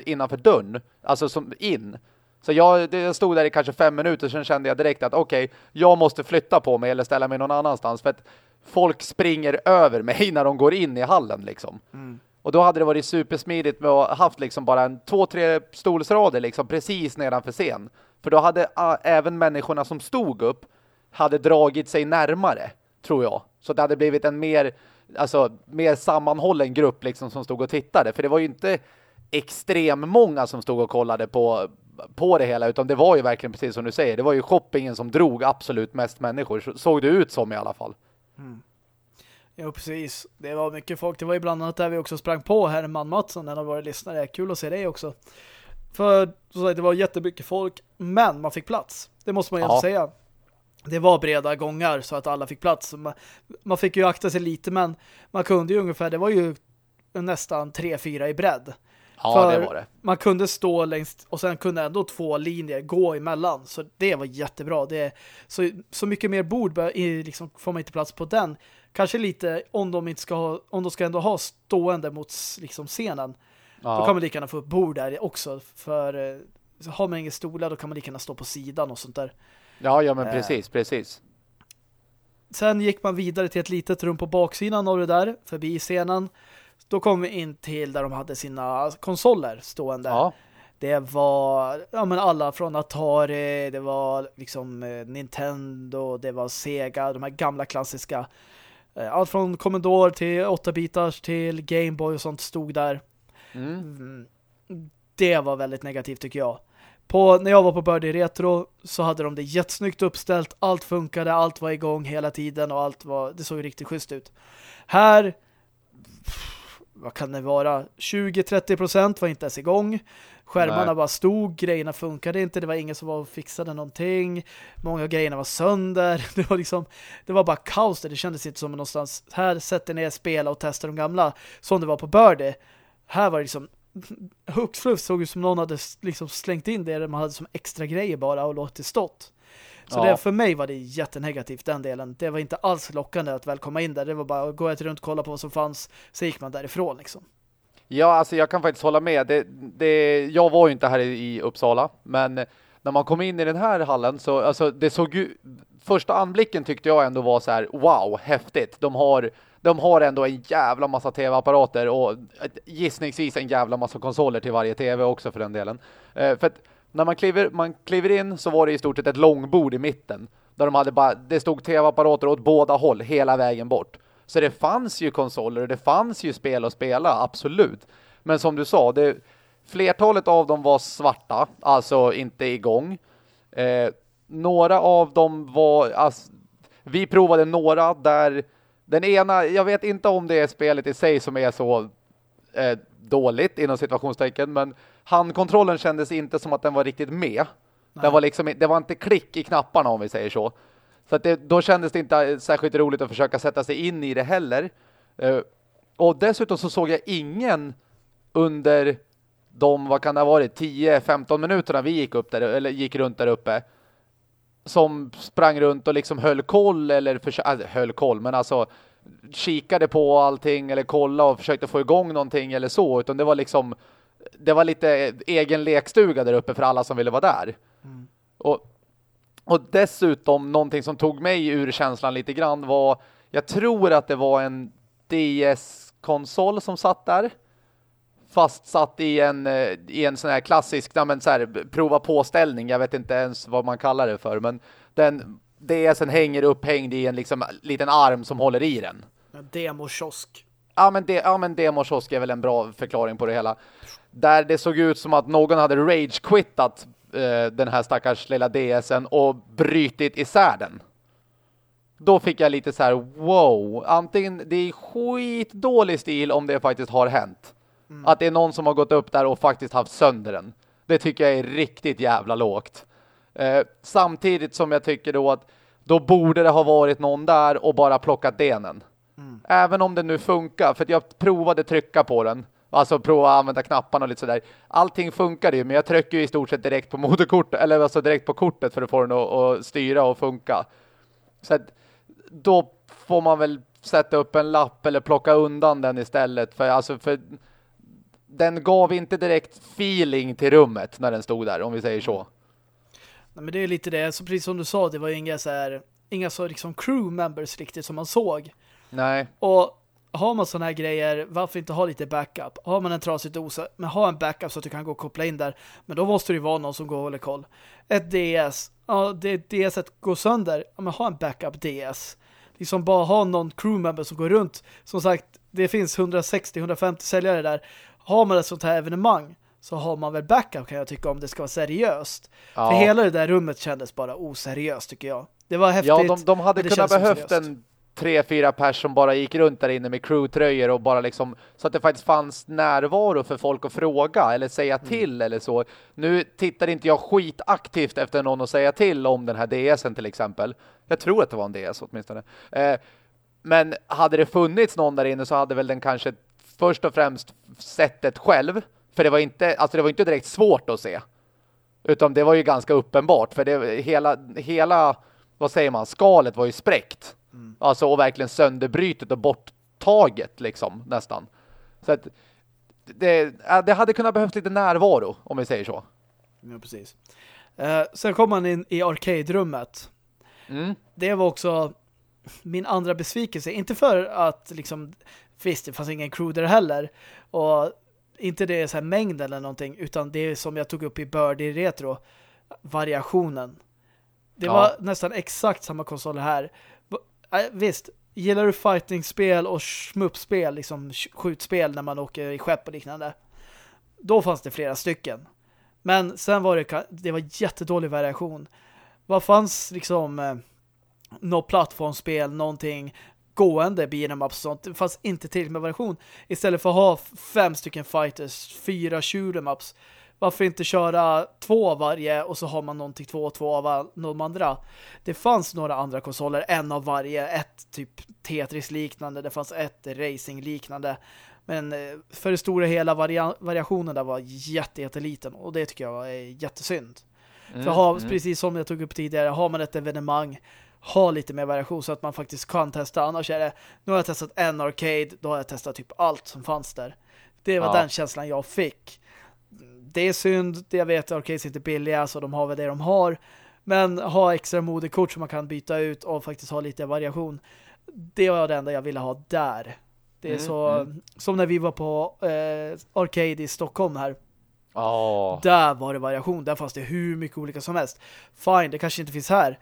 innanför dörren. Alltså som in. Så jag, jag stod där i kanske fem minuter sen kände jag direkt att okej, okay, jag måste flytta på mig eller ställa mig någon annanstans för att folk springer över mig när de går in i hallen liksom. Mm. Och då hade det varit supersmidigt med att ha haft liksom bara en två, tre stolsrader liksom precis nedanför scen. För då hade uh, även människorna som stod upp hade dragit sig närmare, tror jag. Så det hade blivit en mer, alltså, mer sammanhållen grupp liksom som stod och tittade. För det var ju inte extrem många som stod och kollade på, på det hela utan det var ju verkligen precis som du säger. Det var ju shoppingen som drog absolut mest människor. Såg det ut som i alla fall. Mm. Ja, precis. Det var mycket folk. Det var ju bland annat där vi också sprang på Herman Mattsson, en av våra lyssnare. Kul att se dig också. För så det var jättemycket folk, men man fick plats. Det måste man ju ja. säga. Det var breda gångar så att alla fick plats. Man, man fick ju akta sig lite, men man kunde ju ungefär, det var ju nästan 3-4 i bredd. Ja, För det var det. Man kunde stå längst och sen kunde ändå två linjer gå emellan. Så det var jättebra. Det så, så mycket mer bord liksom, får man inte plats på den. Kanske lite om de inte ska ha, om de ska ändå ha stående mot liksom, scenen. Ja. Då kan man lika gärna få upp bord där också. För eh, har man ingen stolar då kan man lika gärna stå på sidan och sånt där. Ja, ja men Eh. precis, precis. Sen gick man vidare till ett litet rum på baksidan av det där, förbi scenen. Då kom vi in till där de hade sina konsoler stående. Ja. Det var ja, men alla från Atari, det var liksom eh, Nintendo, det var Sega, de här gamla klassiska. Eh, allt från Commodore till 8-bitars till Game Boy och sånt stod där. Mm. Mm. Det var väldigt negativt tycker jag. På, när jag var på Birdie Retro så hade de det jättesnyggt uppställt. Allt funkade, allt var igång hela tiden och allt var, det såg riktigt schysst ut. Här vad kan det vara? 20-30% var inte ens igång. Skärmarna Nej. bara stod, grejerna funkade inte, det var ingen som var och fixade någonting. Många grejerna var sönder. Det var liksom, det var bara kaos där. Det kändes inte som någonstans, här sätter ner, spela och testa de gamla. Som det var på Birdie. Här var det liksom hux flux såg ut som någon hade liksom slängt in det man hade som extra grejer bara och låtit stått. Så Ja. det, för mig var det jättenegativt den delen. Det var inte alls lockande att väl komma in där. Det var bara att gå ett runt och kolla på vad som fanns. Så gick man därifrån liksom. Ja, alltså jag kan faktiskt hålla med. Det, det, jag var ju inte här i, Uppsala, men när man kom in i den här hallen så alltså det såg ju första anblicken tyckte jag ändå var så här wow, häftigt. De har de har ändå en jävla massa tv-apparater och ett- gissningsvis en jävla massa konsoler till varje tv också för den delen. Eh, för att när man kliver, man kliver in så var det i stort sett ett långbord i mitten där de hade bara, det stod tv-apparater åt båda håll hela vägen bort. Så det fanns ju konsoler och det fanns ju spel att spela, absolut. Men som du sa, det, flertalet av dem var svarta, alltså inte igång. Eh, några av dem var, alltså, vi provade några där den ena, jag vet inte om det är spelet i sig som är så eh, dåligt inom situationstecken, men handkontrollen kändes inte som att den var riktigt med. Den var liksom, det var inte klick i knapparna om vi säger så. Så att det, då kändes det inte särskilt roligt att försöka sätta sig in i det heller. Eh, och dessutom så såg jag ingen under de, vad kan det ha varit, 10-15 minuterna vi gick upp där, eller gick runt där uppe som sprang runt och liksom höll koll eller alltså, höll koll, men alltså kikade på allting eller kolla och försökte få igång någonting eller så, utan det var liksom det var lite egen lekstuga där uppe för alla som ville vara där. Och, och dessutom någonting som tog mig ur känslan lite grann var, jag tror att det var en DS-konsol som satt där fastsatt i en, eh, i en sån här klassisk ja, men så här, prova påställning. Jag vet inte ens vad man kallar det för. Men den DSen hänger upphängd i en liksom, liten arm som håller i den. En demokiosk. Ja men, det, ja, men demokiosk är väl en bra förklaring på det hela. Där det såg ut som att någon hade rage-quittat eh, den här stackars lilla DSen och brytit isär den. Då fick jag lite så här, wow. Antingen det är skitdålig stil om det faktiskt har hänt. Att det är någon som har gått upp där och faktiskt haft sönder den. Det tycker jag är riktigt jävla lågt. Eh, samtidigt som jag tycker då att då borde det ha varit någon där och bara plockat denen. Även om det nu funkar, för jag provade trycka på den. Alltså prova att använda knapparna och lite sådär. Allting funkar ju, men jag trycker ju i stort sett direkt på moderkortet, eller alltså direkt på kortet för att få den att, att styra och funka. Så att då får man väl sätta upp en lapp eller plocka undan den istället. För alltså, för den gav inte direkt feeling till rummet när den stod där, om vi säger så. Nej, men det är lite det. Så precis som du sa, det var ju inga så här, inga så liksom crew members riktigt som man såg. Nej, Och har man sådana här grejer, varför inte ha lite backup? Har man en trasig dosa, men ha en backup så att du kan gå och koppla in där. Men då måste det ju vara någon som går och håller koll. Ett DS, ja, det DS går sönder, ja, men ha en backup DS. Liksom bara ha någon crewmember som går runt. Som sagt, det finns 160-150 säljare där. Har man ett sånt här evenemang så har man väl backup kan jag tycka om det ska vara seriöst. Ja. För hela det där rummet kändes bara oseriöst tycker jag. Det var häftigt. ja, de, de hade kunnat behövt en tre, fyra pers som bara gick runt där inne med crewtröjor och bara liksom så att det faktiskt fanns närvaro för folk att fråga eller säga Mm. till eller så. Nu tittar inte jag skitaktivt efter någon att säga till om den här DSen till exempel. Jag tror att det var en DS åtminstone. Eh, men hade det funnits någon där inne så hade väl den kanske först och främst sett det själv För det var inte, alltså det var inte direkt svårt att se. Utan det var ju ganska uppenbart. För det, hela, hela, vad säger man, skalet var ju spräckt. Mm. Alltså och verkligen sönderbrytet och borttaget liksom nästan. Så att det, det hade kunnat behövas lite närvaro om vi säger så. Ja, precis. Eh, sen kom man in i arcade-rummet. Mm. Det var också min andra besvikelse. Inte för att liksom, visst det fanns ingen crew där heller. Och inte det så här mängd eller någonting. Utan det är som jag tog upp i Birdie Retro. Variationen. Det ja. var nästan exakt samma konsoler här. Äh, visst, gillar du fighting-spel och smuppspel, liksom skjutspel när man åker i skepp och liknande. Då fanns det flera stycken. Men sen var det, det var jättedålig variation. Vad fanns liksom eh, något plattformsspel, någonting gående beat'em och sånt. Det fanns inte tillräckligt med variation. Istället för att ha fem stycken fighters, fyra shoot'em ups. Varför inte köra två av varje och så har man någonting två och två av de andra. Det fanns några andra konsoler, en av varje. Ett typ Tetris-liknande, det fanns ett Racing-liknande. Men eh, för det stora hela varia variationen där var jätte, jätteliten och det tycker jag är jättesynd. Mm, för ha, mm. precis som jag tog upp tidigare, har man ett evenemang ha lite mer variation så att man faktiskt kan testa. Annars är det, nu har jag testat en arcade, då har jag testat typ allt som fanns där. Det var ja. den känslan jag fick. Det är synd, jag vet att arcades är inte billiga så de har väl det de har. Men ha extra modekort som man kan byta ut och faktiskt ha lite variation. Det var det enda jag ville ha där. Det är mm, så mm. som när vi var på eh, Arcade i Stockholm här. Oh. Där var det variation. Där fanns det hur mycket olika som helst. Fine, det kanske inte finns här.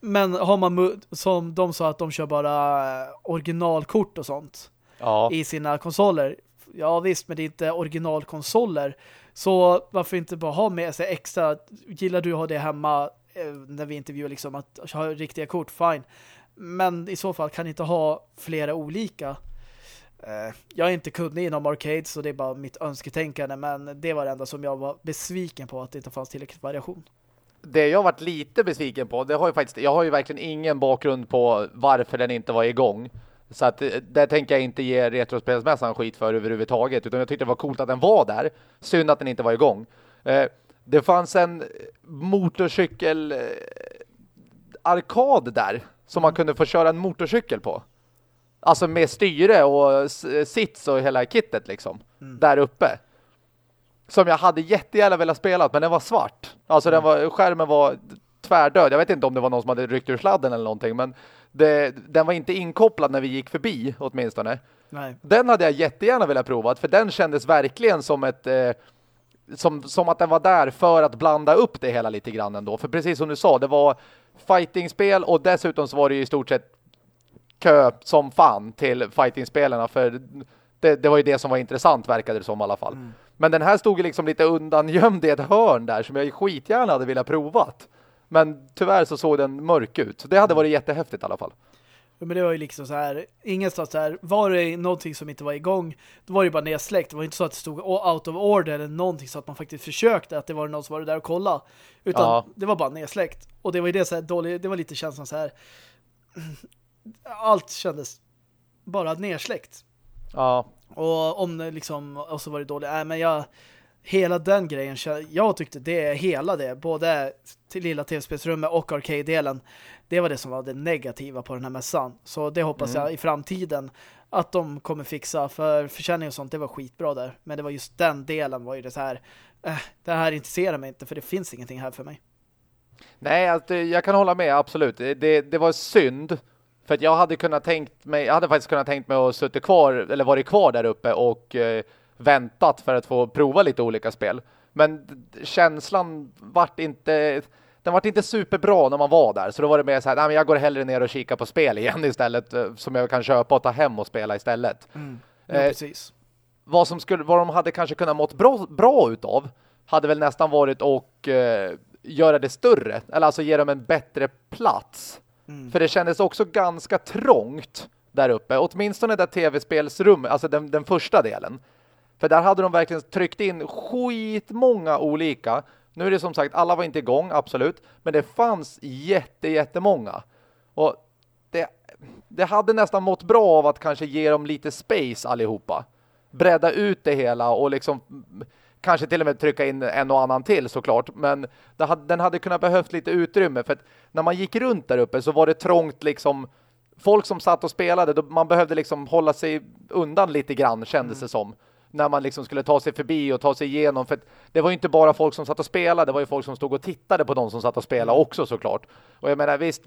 Men har man som de sa att de kör bara eh, originalkort och sånt ja. i sina konsoler. Ja visst, men det är inte originalkonsoler. Så varför inte bara ha med sig extra? Gillar du att ha det hemma eh, när vi intervjuar liksom att ha riktiga kort? Fine. Men i så fall kan inte ha flera olika. Eh, jag är inte kunnig inom arcade så det är bara mitt önsketänkande men det var det enda som jag var besviken på att det inte fanns tillräckligt variation det jag varit lite besviken på, det har ju faktiskt, jag har ju verkligen ingen bakgrund på varför den inte var igång. Så att eh, det tänker jag inte ge Retrospelsmässan skit för överhuvudtaget. Utan jag tyckte det var coolt att den var där. Synd att den inte var igång. Eh, det fanns en motorcykel eh, arkad där. Som man mm. kunde få köra en motorcykel på. Alltså med styre och sits och hela kittet liksom. Mm. Där uppe som jag hade jättegärna velat spela men den var svart. Alltså mm. den var, skärmen var tvärdöd. Jag vet inte om det var någon som hade ryckt ur sladden eller någonting men det, den var inte inkopplad när vi gick förbi åtminstone. Nej. Den hade jag jättegärna velat prova för den kändes verkligen som ett eh, som, som att den var där för att blanda upp det hela lite grann ändå. För precis som du sa, det var fightingspel och dessutom så var det ju i stort sett kö som fan till fightingspelarna för det, det var ju det som var intressant verkade det som i alla fall. Mm. Men den här stod ju liksom lite undangömd i ett hörn där som jag skitgärna hade velat provat. Men tyvärr så såg den mörk ut. Så det hade varit jättehäftigt i alla fall. Ja, men det var ju liksom så här, ingenstans så här, var det någonting som inte var igång, då var det bara nedsläckt. Det var inte så att det stod out of order eller någonting så att man faktiskt försökte att det var någon som var där och kolla. Utan ja. det var bara nedsläckt. Och det var ju det så här dåligt, det var lite känslan så här, allt kändes bara nedsläckt. Ja. Och om det liksom, och så var det dåligt. Äh, men jag, hela den grejen, jag tyckte det, hela det, både till lilla tv-spelsrummet och arcade-delen, det var det som var det negativa på den här mässan. Så det hoppas mm. jag i framtiden att de kommer fixa, för försäljning och sånt, det var skitbra där. Men det var just den delen var ju det så här, äh, det här intresserar mig inte, för det finns ingenting här för mig. Nej, alltså, jag kan hålla med, absolut. Det, det var synd för att jag hade kunnat tänkt mig, jag hade faktiskt kunnat tänkt mig att sitta kvar eller varit kvar där uppe och eh, väntat för att få prova lite olika spel. Men känslan vart inte den vart inte superbra när man var där. Så då var det mer så här, nej men jag går hellre ner och kikar på spel igen istället eh, som jag kan köpa och ta hem och spela istället. Mm. Ja, eh, precis. Vad som skulle vad de hade kanske kunnat mått bra, bra utav hade väl nästan varit att eh, göra det större eller alltså ge dem en bättre plats Mm. För det kändes också ganska trångt där uppe. Åtminstone där tv-spelsrum, alltså den, den första delen. För där hade de verkligen tryckt in skitmånga olika. Nu är det som sagt, alla var inte igång, absolut. Men det fanns jätte, jättemånga. Och det, det hade nästan mått bra av att kanske ge dem lite space allihopa. Bredda ut det hela och liksom kanske till och med trycka in en och annan till såklart. Men hade, den hade kunnat behövt lite utrymme för när man gick runt där uppe så var det trångt liksom folk som satt och spelade, man behövde liksom hålla sig undan lite grann kändes mm. det som när man liksom skulle ta sig förbi och ta sig igenom. För det var ju inte bara folk som satt och spelade, det var ju folk som stod och tittade på de som satt och spelade mm. också såklart. Och jag menar visst,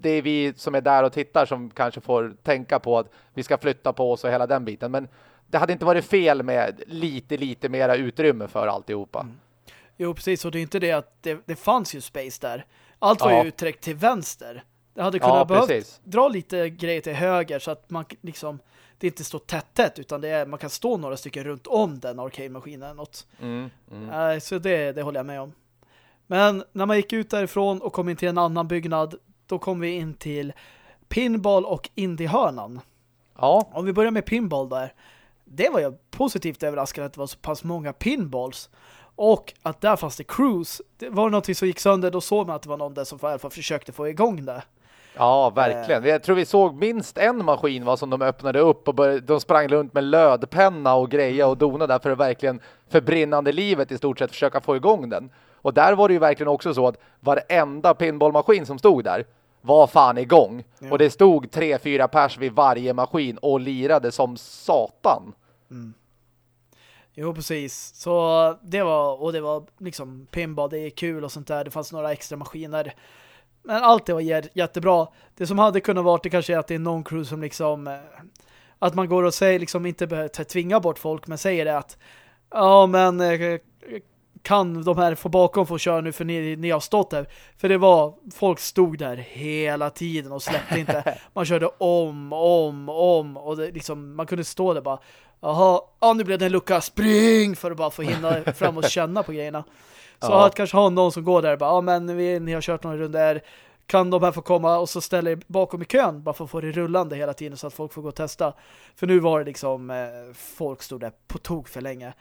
det är vi som är där och tittar som kanske får tänka på att vi ska flytta på oss och hela den biten. Men det hade inte varit fel med lite, lite mera utrymme för alltihopa. Mm. Jo, precis. Och det är inte det att det, det fanns ju space där. Allt var ja. ju uttryckt till vänster. Det hade kunnat ja, behövt dra lite grejer till höger så att man liksom det inte står tätt tätt utan det är, man kan stå några stycken runt om den arcade-maskinen något. Mm, mm. Äh, så det, det håller jag med om. Men när man gick ut därifrån och kom in till en annan byggnad då kom vi in till pinball och indiehörnan. Ja. Om vi börjar med pinball där. Det var jag positivt överraskad att det var så pass många pinballs. Och att där fanns det cruise. Det var något som gick sönder. Då såg man att det var någon där som i alla fall försökte få igång det. Ja, verkligen. Jag tror vi såg minst en maskin va, som de öppnade upp och började, de sprang runt med lödpenna och greja och dona där för att verkligen för brinnande livet i stort sett försöka få igång den. Och där var det ju verkligen också så att varenda pinballmaskin som stod där var fan igång. Ja. Och det stod tre, fyra pers vid varje maskin och lirade som satan. Mm. Jo, precis. Så det var, och det var liksom pinball, det är kul och sånt där. Det fanns några extra maskiner. Men allt det var jättebra. Det som hade kunnat vara det kanske är att det är någon crew som liksom eh, att man går och säger liksom inte behöver tvinga bort folk men säger det att ja men eh, kan de här få bakom få köra nu för ni, ni har stått där. För det var, folk stod där hela tiden och släppte inte. Man körde om, om, om och det, liksom, man kunde stå där bara jaha, ja nu blev det en lucka, spring för att bara få hinna fram och känna på grejerna. Så ja. att kanske ha någon som går där och bara, ja men vi, ni har kört några runder kan de här få komma och så ställer bakom i kön bara för att få det rullande hela tiden så att folk får gå och testa. För nu var det liksom eh, folk stod där på tog för länge.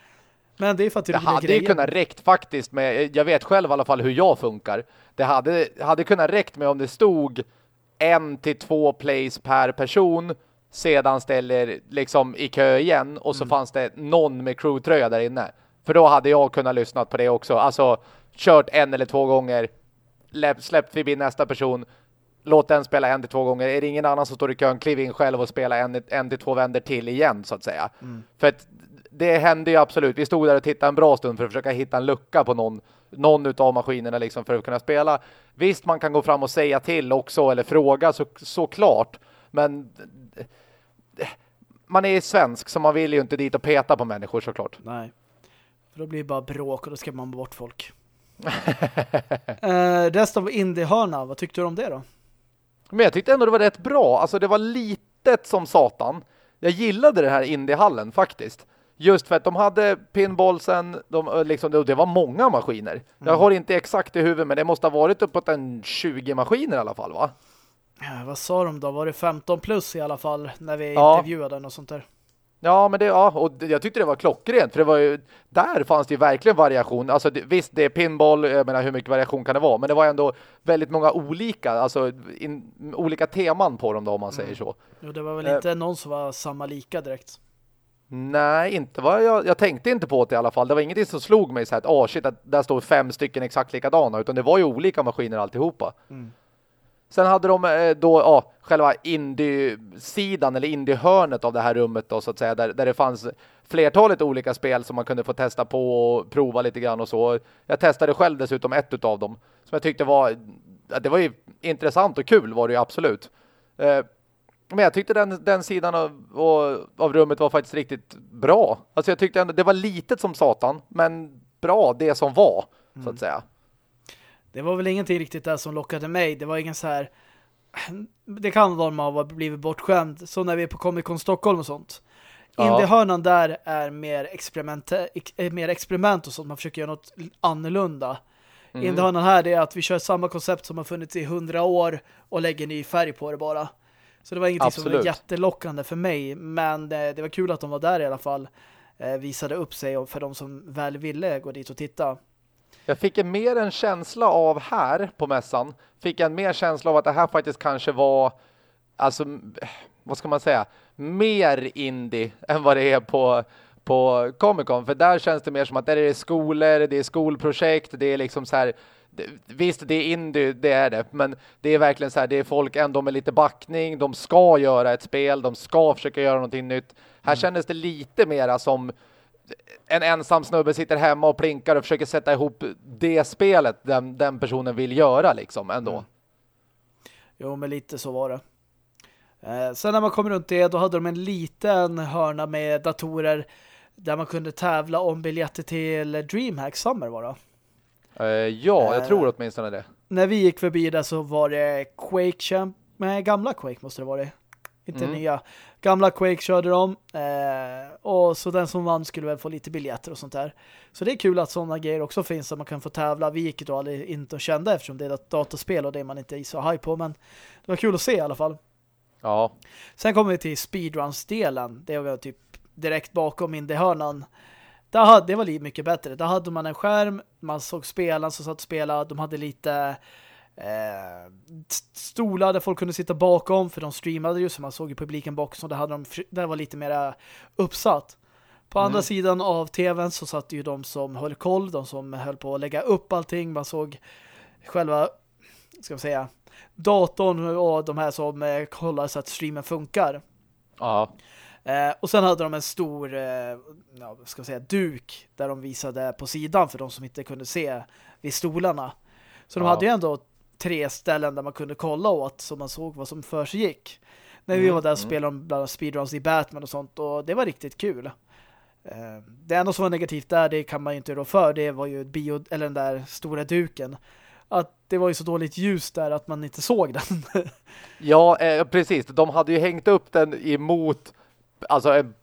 Men det är för att det, det hade ju kunnat räckt faktiskt med, jag vet själv i alla fall hur jag funkar. Det hade, hade kunnat räckt med om det stod en till två plays per person sedan ställer liksom i kö igen och så mm. fanns det någon med crewtröja där inne. För då hade jag kunnat lyssna på det också. Alltså kört en eller två gånger, släppt förbi nästa person, låt den spela en till två gånger. Är det ingen annan som står i kön, kliv in själv och spela en, en till två vänder till igen så att säga. Mm. För att det hände ju absolut. Vi stod där och tittade en bra stund för att försöka hitta en lucka på någon, någon av maskinerna liksom för att kunna spela. Visst, man kan gå fram och säga till också eller fråga så, såklart. Men man är svensk så man vill ju inte dit och peta på människor såklart. Nej. För då blir det bara bråk och då ska man bort folk. uh, rest av Indiehörna, vad tyckte du om det då? Men jag tyckte ändå det var rätt bra. Alltså det var litet som satan. Jag gillade det här Indiehallen faktiskt. Just för att de hade pinballsen, de, liksom, det var många maskiner. Mm. Jag har inte exakt i huvudet, men det måste ha varit uppåt en 20 maskiner i alla fall, va? Ja, vad sa de då? Var det 15 plus i alla fall när vi ja. intervjuade den och sånt där? Ja, men det, ja, och jag tyckte det var klockrent för det var ju, där fanns det ju verkligen variation. Alltså det, visst, det är pinball, jag menar hur mycket variation kan det vara? Men det var ändå väldigt många olika, alltså in, olika teman på dem då om man säger mm. så. Jo, det var väl eh. inte någon som var samma lika direkt. Nej, inte vad jag, jag tänkte inte på det i alla fall. Det var ingenting som slog mig så här att, åh oh, shit, där står fem stycken exakt likadana, utan det var ju olika maskiner alltihopa. Mm. Sen hade de eh, då ja, själva indie-sidan eller indie-hörnet av det här rummet då så att säga där, där det fanns flertalet olika spel som man kunde få testa på och prova lite grann och så. Jag testade själv dessutom ett av dem som jag tyckte var det var ju intressant och kul var det ju absolut. Eh, men jag tyckte den, den sidan av, av rummet var faktiskt riktigt bra. Alltså jag tyckte ändå, det var litet som satan men bra det som var mm. så att säga. Det var väl ingenting riktigt där som lockade mig. Det var ingen så här... Det kan vara man har blivit bortskämd. Så när vi är på Comic Con Stockholm och sånt. Ja. Indiehörnan där är mer experiment, mer experiment och sånt. Man försöker göra något annorlunda. Mm. Indiehörnan här är att vi kör samma koncept som har funnits i hundra år och lägger ny färg på det bara. Så det var ingenting Absolut. som var jättelockande för mig. Men det, det, var kul att de var där i alla fall. Eh, visade upp sig för de som väl ville gå dit och titta. Jag fick en mer en känsla av här på mässan. Fick en mer känsla av att det här faktiskt kanske var alltså, vad ska man säga? Mer indie än vad det är på, på Comic Con. För där känns det mer som att där är det skolor, det är skolprojekt, det är liksom så här visst, det är indie, det är det. Men det är verkligen så här, det är folk ändå med lite backning. De ska göra ett spel, de ska försöka göra någonting nytt. Här mm. kändes det lite mera som en ensam snubbe sitter hemma och plinkar och försöker sätta ihop det spelet den, den personen vill göra liksom ändå. Mm. Jo, men lite så var det. Eh, sen när man kom runt det, då hade de en liten hörna med datorer där man kunde tävla om biljetter till DreamHack Summer var det. Uh, ja, jag uh, tror åtminstone det. När vi gick förbi där så var det Quake Champ, nej gamla Quake måste det vara det. Inte mm. nya. Gamla Quake körde de. Uh, och så den som vann skulle väl få lite biljetter och sånt där. Så det är kul att sådana grejer också finns så man kan få tävla. Vi gick då aldrig inte och kände eftersom det är ett datorspel och det är man inte så high på. Men det var kul att se i alla fall. Ja. Sen kommer vi till speedruns-delen. Det var typ direkt bakom Indie-hörnan. Där hade, det var lite mycket bättre. Där hade man en skärm, man såg spelaren som satt och spelade. De hade lite eh, stolar där folk kunde sitta bakom för de streamade ju så man såg ju publiken bakom och där, hade de, där var lite mer uppsatt. På mm. andra sidan av tvn så satt ju de som höll koll, de som höll på att lägga upp allting. Man såg själva, ska vi säga, datorn och de här som eh, kollar så att streamen funkar. Ja. Eh, och sen hade de en stor eh, ja, ska säga, duk där de visade på sidan för de som inte kunde se vid stolarna. Så de hade ju ändå tre ställen där man kunde kolla åt så man såg vad som för sig gick. När vi mm, var där och mm. spelade de bland speedruns i Batman och sånt och det var riktigt kul. Eh, det enda som var negativt där, det kan man ju inte rå för, det var ju bio, eller den där stora duken att det var ju så dåligt ljus där att man inte såg den. ja, eh, precis. De hade ju hängt upp den emot alltså en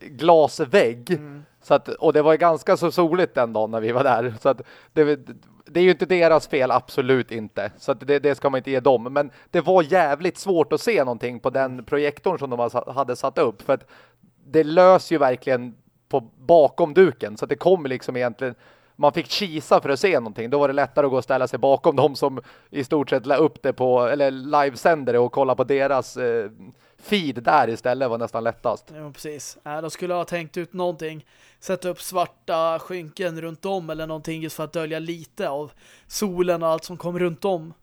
glasvägg. Mm. Så att, och det var ganska så soligt den dagen när vi var där. Så att det, det är ju inte deras fel, absolut inte. Så att det, det ska man inte ge dem. Men det var jävligt svårt att se någonting på den projektorn som de hade satt upp. För att det löser ju verkligen på bakom duken. Så att det kommer liksom egentligen man fick kisa för att se någonting. Då var det lättare att gå och ställa sig bakom dem som i stort sett la upp det på, eller livesändare och kolla på deras eh, feed där istället var nästan lättast. Ja, precis. Äh, de skulle ha tänkt ut någonting. Sätta upp svarta skynken runt om eller någonting just för att dölja lite av solen och allt som kom runt om.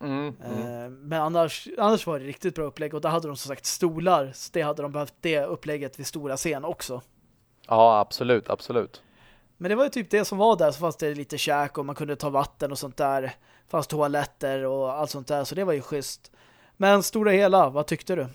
Mm, mm. Äh, men annars, annars var det riktigt bra upplägg och där hade de som sagt stolar. Så det hade de behövt det upplägget vid stora scen också. Ja, absolut, absolut. Men det var ju typ det som var där. Så fanns det lite käk och man kunde ta vatten och sånt där. Fanns toaletter och allt sånt där. Så det var ju schysst. Men stora hela, vad tyckte du?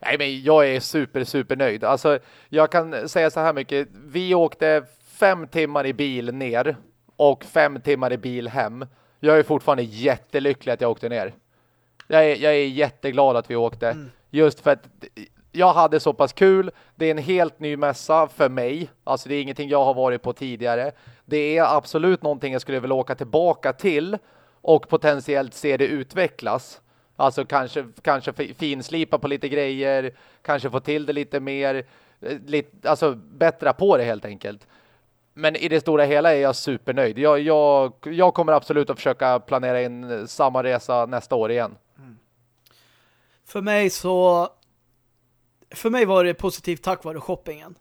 Nej, men jag är super, super nöjd. Alltså, jag kan säga så här mycket. Vi åkte fem timmar i bil ner och fem timmar i bil hem. Jag är fortfarande jättelycklig att jag åkte ner. Jag är, jag är jätteglad att vi åkte. Mm. Just för att jag hade så pass kul. Det är en helt ny mässa för mig. Alltså det är ingenting jag har varit på tidigare. Det är absolut någonting jag skulle vilja åka tillbaka till och potentiellt se det utvecklas. Alltså kanske, kanske finslipa på lite grejer, kanske få till det lite mer, eh, lite, alltså bättra på det helt enkelt. Men i det stora hela är jag supernöjd. Jag, jag, jag kommer absolut att försöka planera in samma resa nästa år igen. Mm. För mig så för mig var det positivt tack vare shoppingen.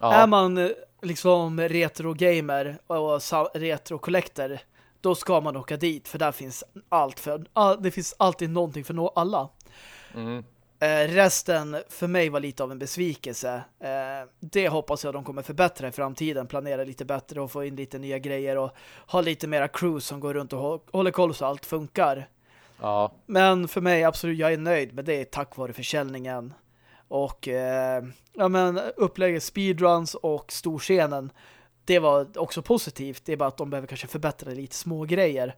Ja. Är man eh, liksom retro-gamer och retro-collector då ska man åka dit för där finns allt för det finns alltid någonting för alla. Mm. Eh, resten för mig var lite av en besvikelse. Eh, det hoppas jag de kommer förbättra i framtiden. Planera lite bättre och få in lite nya grejer och ha lite mera crew som går runt och håller koll så allt funkar. Ja. Men för mig absolut, jag är nöjd med det tack vare försäljningen. Och eh, ja men upplägget speedruns och storscenen det var också positivt. Det är bara att de behöver kanske förbättra lite små grejer.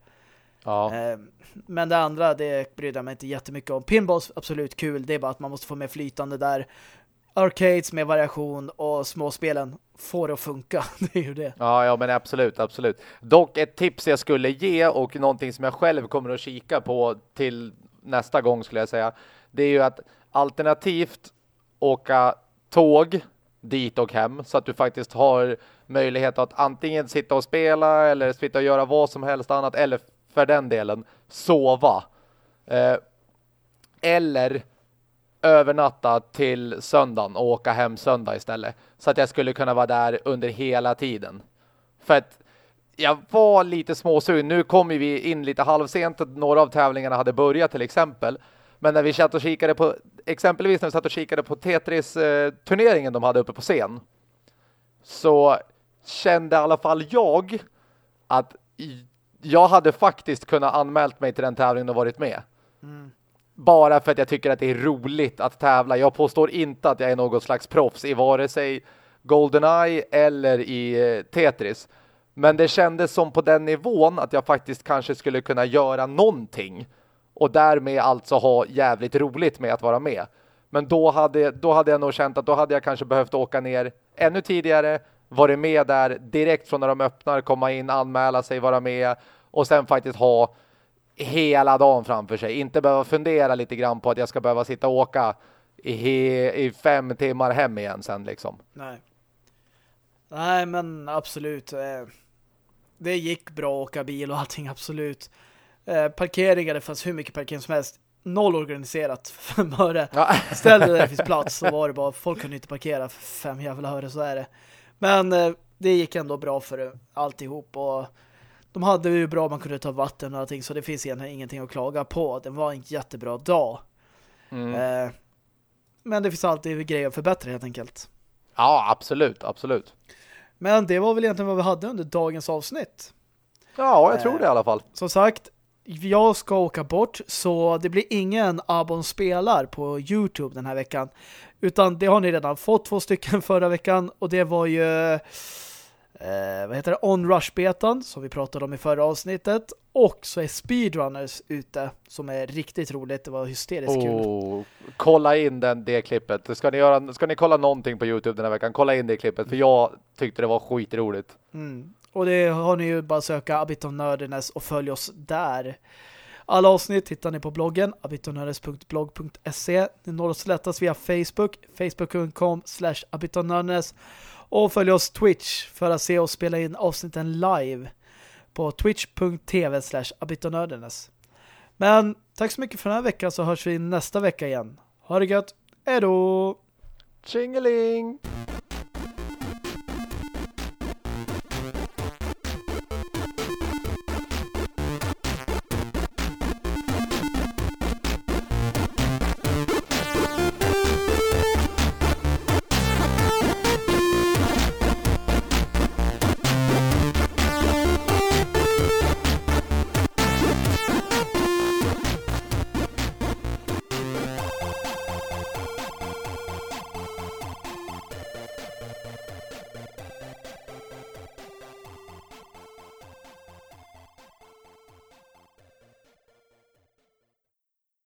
Ja. Eh, men det andra, det brydde jag mig inte jättemycket om. Pinballs, absolut kul. Det är bara att man måste få med flytande där. Arcades med variation och småspelen får det att funka. det är ju det. Ja, ja, men absolut, absolut. Dock ett tips jag skulle ge och någonting som jag själv kommer att kika på till nästa gång skulle jag säga. Det är ju att alternativt åka tåg dit och hem så att du faktiskt har möjlighet att antingen sitta och spela eller sitta och göra vad som helst annat eller för den delen sova. Eh, eller övernatta till söndagen och åka hem söndag istället. Så att jag skulle kunna vara där under hela tiden. För att jag var lite småsugen. Nu kommer vi in lite halvsent. Några av tävlingarna hade börjat till exempel. Men när vi satt och kikade på, exempelvis när vi satt och kikade på Tetris-turneringen de hade uppe på scen. Så kände i alla fall jag att jag hade faktiskt kunnat anmält mig till den tävlingen och varit med. Mm. Bara för att jag tycker att det är roligt att tävla. Jag påstår inte att jag är något slags proffs i vare sig Goldeneye eller i eh, Tetris. Men det kändes som på den nivån att jag faktiskt kanske skulle kunna göra någonting. Och därmed alltså ha jävligt roligt med att vara med. Men då hade, då hade jag nog känt att då hade jag kanske behövt åka ner ännu tidigare. Varit med där direkt från när de öppnar, komma in, anmäla sig, vara med. Och sen faktiskt ha hela dagen framför sig. Inte behöva fundera lite grann på att jag ska behöva sitta och åka i, i fem timmar hem igen sen liksom. Nej. Nej, men absolut. Eh, det gick bra att åka bil och allting, absolut. Eh, parkeringar, det fanns hur mycket parkering som helst. Noll organiserat för Möre. Ja. Ställ där det finns plats så var det bara, folk kunde inte parkera för fem jävla öre, så är det. Men eh, det gick ändå bra för alltihop och de hade ju bra, man kunde ta vatten och allting så det finns egentligen ingenting att klaga på. Det var en jättebra dag. Mm. Eh, men det finns alltid grejer att förbättra helt enkelt. Ja, absolut, absolut. Men det var väl egentligen vad vi hade under dagens avsnitt. Ja, jag tror det i alla fall. Eh, som sagt, jag ska åka bort så det blir ingen Abon spelar på Youtube den här veckan. Utan det har ni redan fått två stycken förra veckan och det var ju eh, vad heter det? On-Rush-betan som vi pratade om i förra avsnittet. Och så är Speedrunners ute som är riktigt roligt. Det var hysteriskt oh, kul. Kolla in den, det klippet. Ska ni, göra, ska ni kolla någonting på Youtube den här veckan? Kolla in det klippet för jag tyckte det var skitroligt. Mm. Och det har ni ju bara söka Abiton Nörderness och följ oss där. Alla avsnitt hittar ni på bloggen abitonördenes.blog.se. Ni når oss lättast via Facebook, facebook.com slash abitonördenes och följ oss Twitch för att se oss spela in avsnitten live på twitch.tv slash abitonördenes. Men tack så mycket för den här veckan så hörs vi nästa vecka igen. Ha det gött. Hej då! Tjingeling!